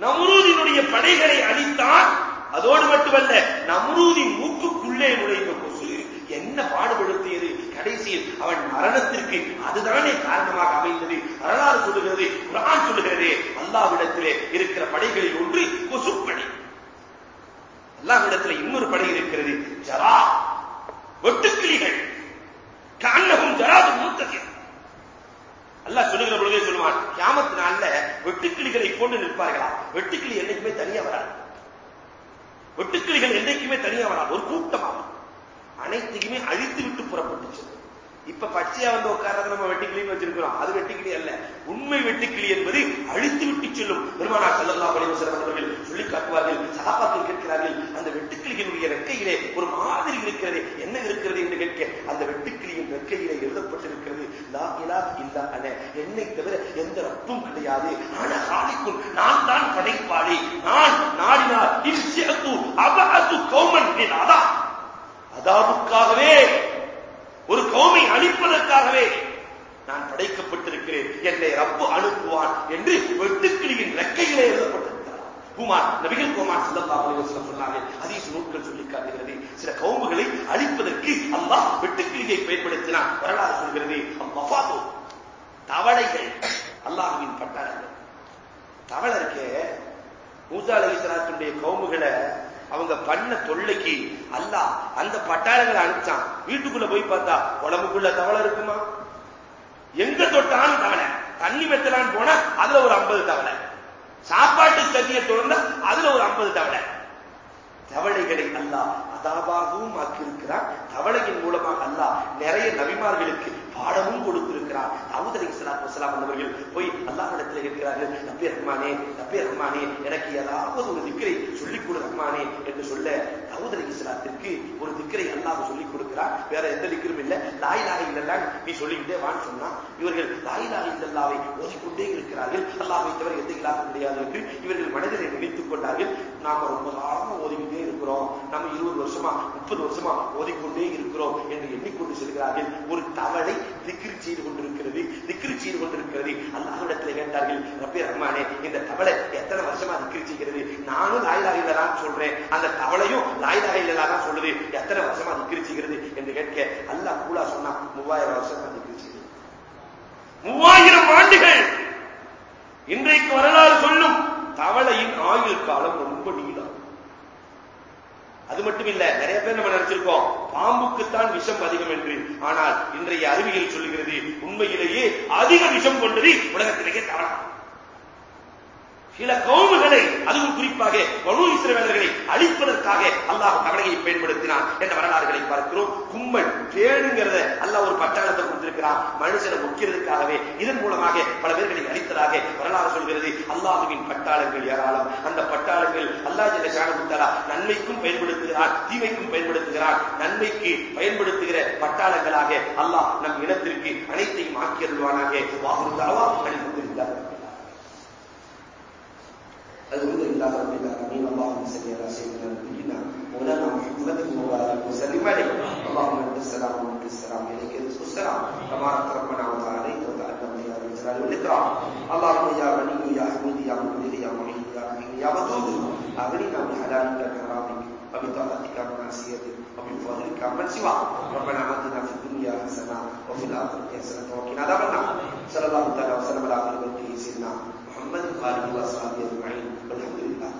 நம்ரூதினுடைய படைகளை அழித்தான். அதோடு மட்டுமல்ல நம்ரூதின் மூக்குக்குள்ளே நுழைந்த கொசு என்ன பாடுபடுத்தி கடைசியில் அவன் மரணத்திற்கு அதுதானே காரணமாக அமைந்தது. வரலாறு சொல்லுகிறது குரான் சொல்லுகிறது. அல்லாவிடத்திலே இருக்கிற படைகளில் ஒன்று கொசுப்படை. அல்லாவிடத்தில் இன்னொரு படை இருக்கிறது ஜரா. வெட்டுக்கிளிகள். கண்ணகம் ஜராது மூத்தது அல்லாஹ் சொல்லுகிற பொழுதே சொல்லுவான் கியாமத்து நாள்ல வெட்டுக்கிளிகளை கொண்டு நிற்பார்களா? வெட்டுக்கிளி என்னைக்குமே தனியா வராது. வெட்டுக்கிளிகள் என்றைக்குமே தனியா வராது. ஒரு கூட்டமாகும். அனைத்தையுமே அழித்து விட்டு புறப்பட்டுச்சு. இப்ப பச்சையா வந்து உட்கார்றது நம்ம வெட்டுக்கிளின்னு வச்சிருக்கிறோம். அது வெட்டிக்கிளி அல்ல. உண்மை வெட்டுக்கிளி என்பது அழித்து விட்டு செல்லும். பெருமானா செல்லல்லா படைவசரம் அவர்கள் சொல்லி காட்டுவார்கள் சகாபாத்தில் கேட்கிறார்கள் அந்த வெட்டுக்கிளியினுடைய ரெக்கையிலே ஒரு மாதிரி இருக்கிறது. என்ன இருக்கிறது என்று கேட்க அந்த வெட்டுக்கிளியின் ரெக்கையிலே எழுதப்பட்டிருக்கிறது லா இலா இல்லா அன. என்னை தவிர எந்த ரப்பும் கிடையாது. ஆனா காலிக்கும் நான் தான் படைப்பாளி. நான் நாடினார் அதாவுக்காகவே ஒரு கௌமை அழிப்பதற்காகவே நான் படைக்கப்பட்டிருக்கிறேன். என்னை ரப்பு அனுப்புவான் என்று வெட்டுக்கிளியின் ரெக்கையிலே எழுதப்பட்டிருக்கிறார். குமார் நபிகள் குமார் சல்லா அலிவசலம் சொன்னார்கள். அதீச நூட்கள் சொல்லி காட்டுகிறது. சில கௌமுகளை அழிப்பதற்கு அல்லாஹ் வெட்டுக்கிளியை பயன்படுத்தினான். வரலாறு சொல்கிறது அம்மாதோ தவளைகள் அல்லாஹுவின் பட்டாளங்கள். தவளை இருக்கே மூசா அலிஸ்லாத்துடைய கவுமுகளை அவங்க பண்ண தொல்லைக்கு அல்லாஹ் அந்த பட்டாளங்களை அனுப்பிச்சான். வீட்டுக்குள்ள போய் பார்த்தா உடம்புக்குள்ள தவளை இருக்குமா? எங்க தொட்டாலும் தவளை. தண்ணி மெத்தலான்னு போனா அதுல ஒரு ஐம்பது தவளை. சாப்பாட்டு சதியை தொடர்ந்தா அதுல ஒரு ஐம்பது தவளை. தவளைகளை அல்லா அதாபாகவும் ஆக்கியிருக்கிறான் தவளையின் மூலமாக அல்லா நிறைய நபிமார்களுக்கு பாடமும் கொடுத்திருக்கிறார். தாவூத் அலி சலாத்து வசலாம் அவர்கள் போய் அல்லாஹிடத்தில் இருக்கிறார்கள் நப்பி ரஹ்மானே நப்பி ரஹ்மானே எனக்கு ஏதாவது ஒரு திக்கரை சொல்லிக் கொடு ரஹ்மானே என்று சொல்ல தாவூத் அலி ஒரு திக்கரை அல்லாஹ் சொல்லிக் கொடுக்கிறார் வேற எந்த திக்கரும் இல்ல. லாயிலாக இல்லல்லாம் நீ சொல்லிக்கிட்டே வான்னு சொன்னா இவர்கள் லாயிலாக இல்லல்லாவை ஓதிக்கொண்டே இருக்கிறார்கள். அல்லாவை தவிர எந்த இல்லாத முடியாது என்று இவர்கள் மனதிலே நினைத்துக் கொண்டார்கள். நாம ரொம்ப காலமா ஓதிக்கிட்டே இருக்கிறோம். நம்ம இருபது வருஷமா முப்பது வருஷமா ஓதிக்கொண்டே இருக்கிறோம் என்று எண்ணிக்கொண்டு செல்கிறார்கள். ஒரு தவளை திக்கிரி செய்து கொண்டிருக்கிறது. திக்கிரி செய்து கொண்டிருக்கிறது. அல்லாஹிடத்தில் கேட்டார்கள் ரப்பே ரஹ்மானே இந்த தவளை எத்தனை வருஷமா திக்கிரி செய்கிறது? நானும் லாயிலாக இல்லதான் சொல்றேன். அந்த தவளையும் லாயிலாக இல்லதா சொல்லுது. எத்தனை வருஷமா திக்ரி என்று கேட்க அல்லாஹ் கூலா சொன்னா மூவாயிரம் வருஷமா திக்ரி மூவாயிரம் ஆண்டுகள் இன்றைக்கு வரலாறு சொல்லும் தவளையின் ஆயுள் காலம் ரொம்ப நீளம். அது மட்டும் இல்ல நிறைய பேர் நம்ம நினைச்சிருக்கோம் பாம்புக்குத்தான் விஷம் அதிகம் என்று. ஆனால் இன்றைய அறிவியல் சொல்லுகிறது உண்மையிலேயே அதிக விஷம் கொண்டது உலகத்திலேயே தவறா சில கவுமுகளை அதுவும் குறிப்பாக வலு இஸ்ரவேலர்களை அழிப்பதற்காக அல்லாஹ் கவலையை பயன்படுத்தினான் என்ற வரலாறுகளை பார்க்கிறோம். கும்பல் பேணுங்கிறத அல்லாஹ் ஒரு பட்டாளத்தை கொடுத்திருக்கிறான். மனுஷனை முக்கிறதுக்காகவே இதன் மூலமாக பல பேர்களை அழித்ததாக வரலாறு சொல்கிறது. அல்லாஹுவின் பட்டாளங்கள் ஏராளம். அந்த பட்டாளங்கள் அல்லாஹ் ஜெல்ல ஷானஹு நன்மைக்கும் பயன்படுத்துகிறான் தீமைக்கும் பயன்படுத்துகிறான். நன்மைக்கு பயன்படுத்துகிற பட்டாளங்களாக அல்லாஹ் நம் இனத்திற்கு அனைத்தையும் ஆக்கியருள்வானாக வாகுருதாவா அளித்திருக்கிறார் الحمد لله رب العالمين اللهم صل على سيدنا نبينا مولانا محمد وبارك وسلم عليه اللهم انت السلام ومنك السلام اليك رزق السلام تبارك ربنا وتعالى وتعلم يا ذا الجلال والاكرام اللهم يا غني يا حميد يا مقتدر يا معين يا رحيم يا ودود اغننا بحلالك كرامك وبطاعتك ومعصيتك ومن فضلك عمن سواك ربنا اتنا في الدنيا حسنه وفي الاخره حسنه وقنا عذاب النار صلى الله تعالى وسلم على خير خلقه سيدنا محمد وآله وأصحابه أجمعين الحمد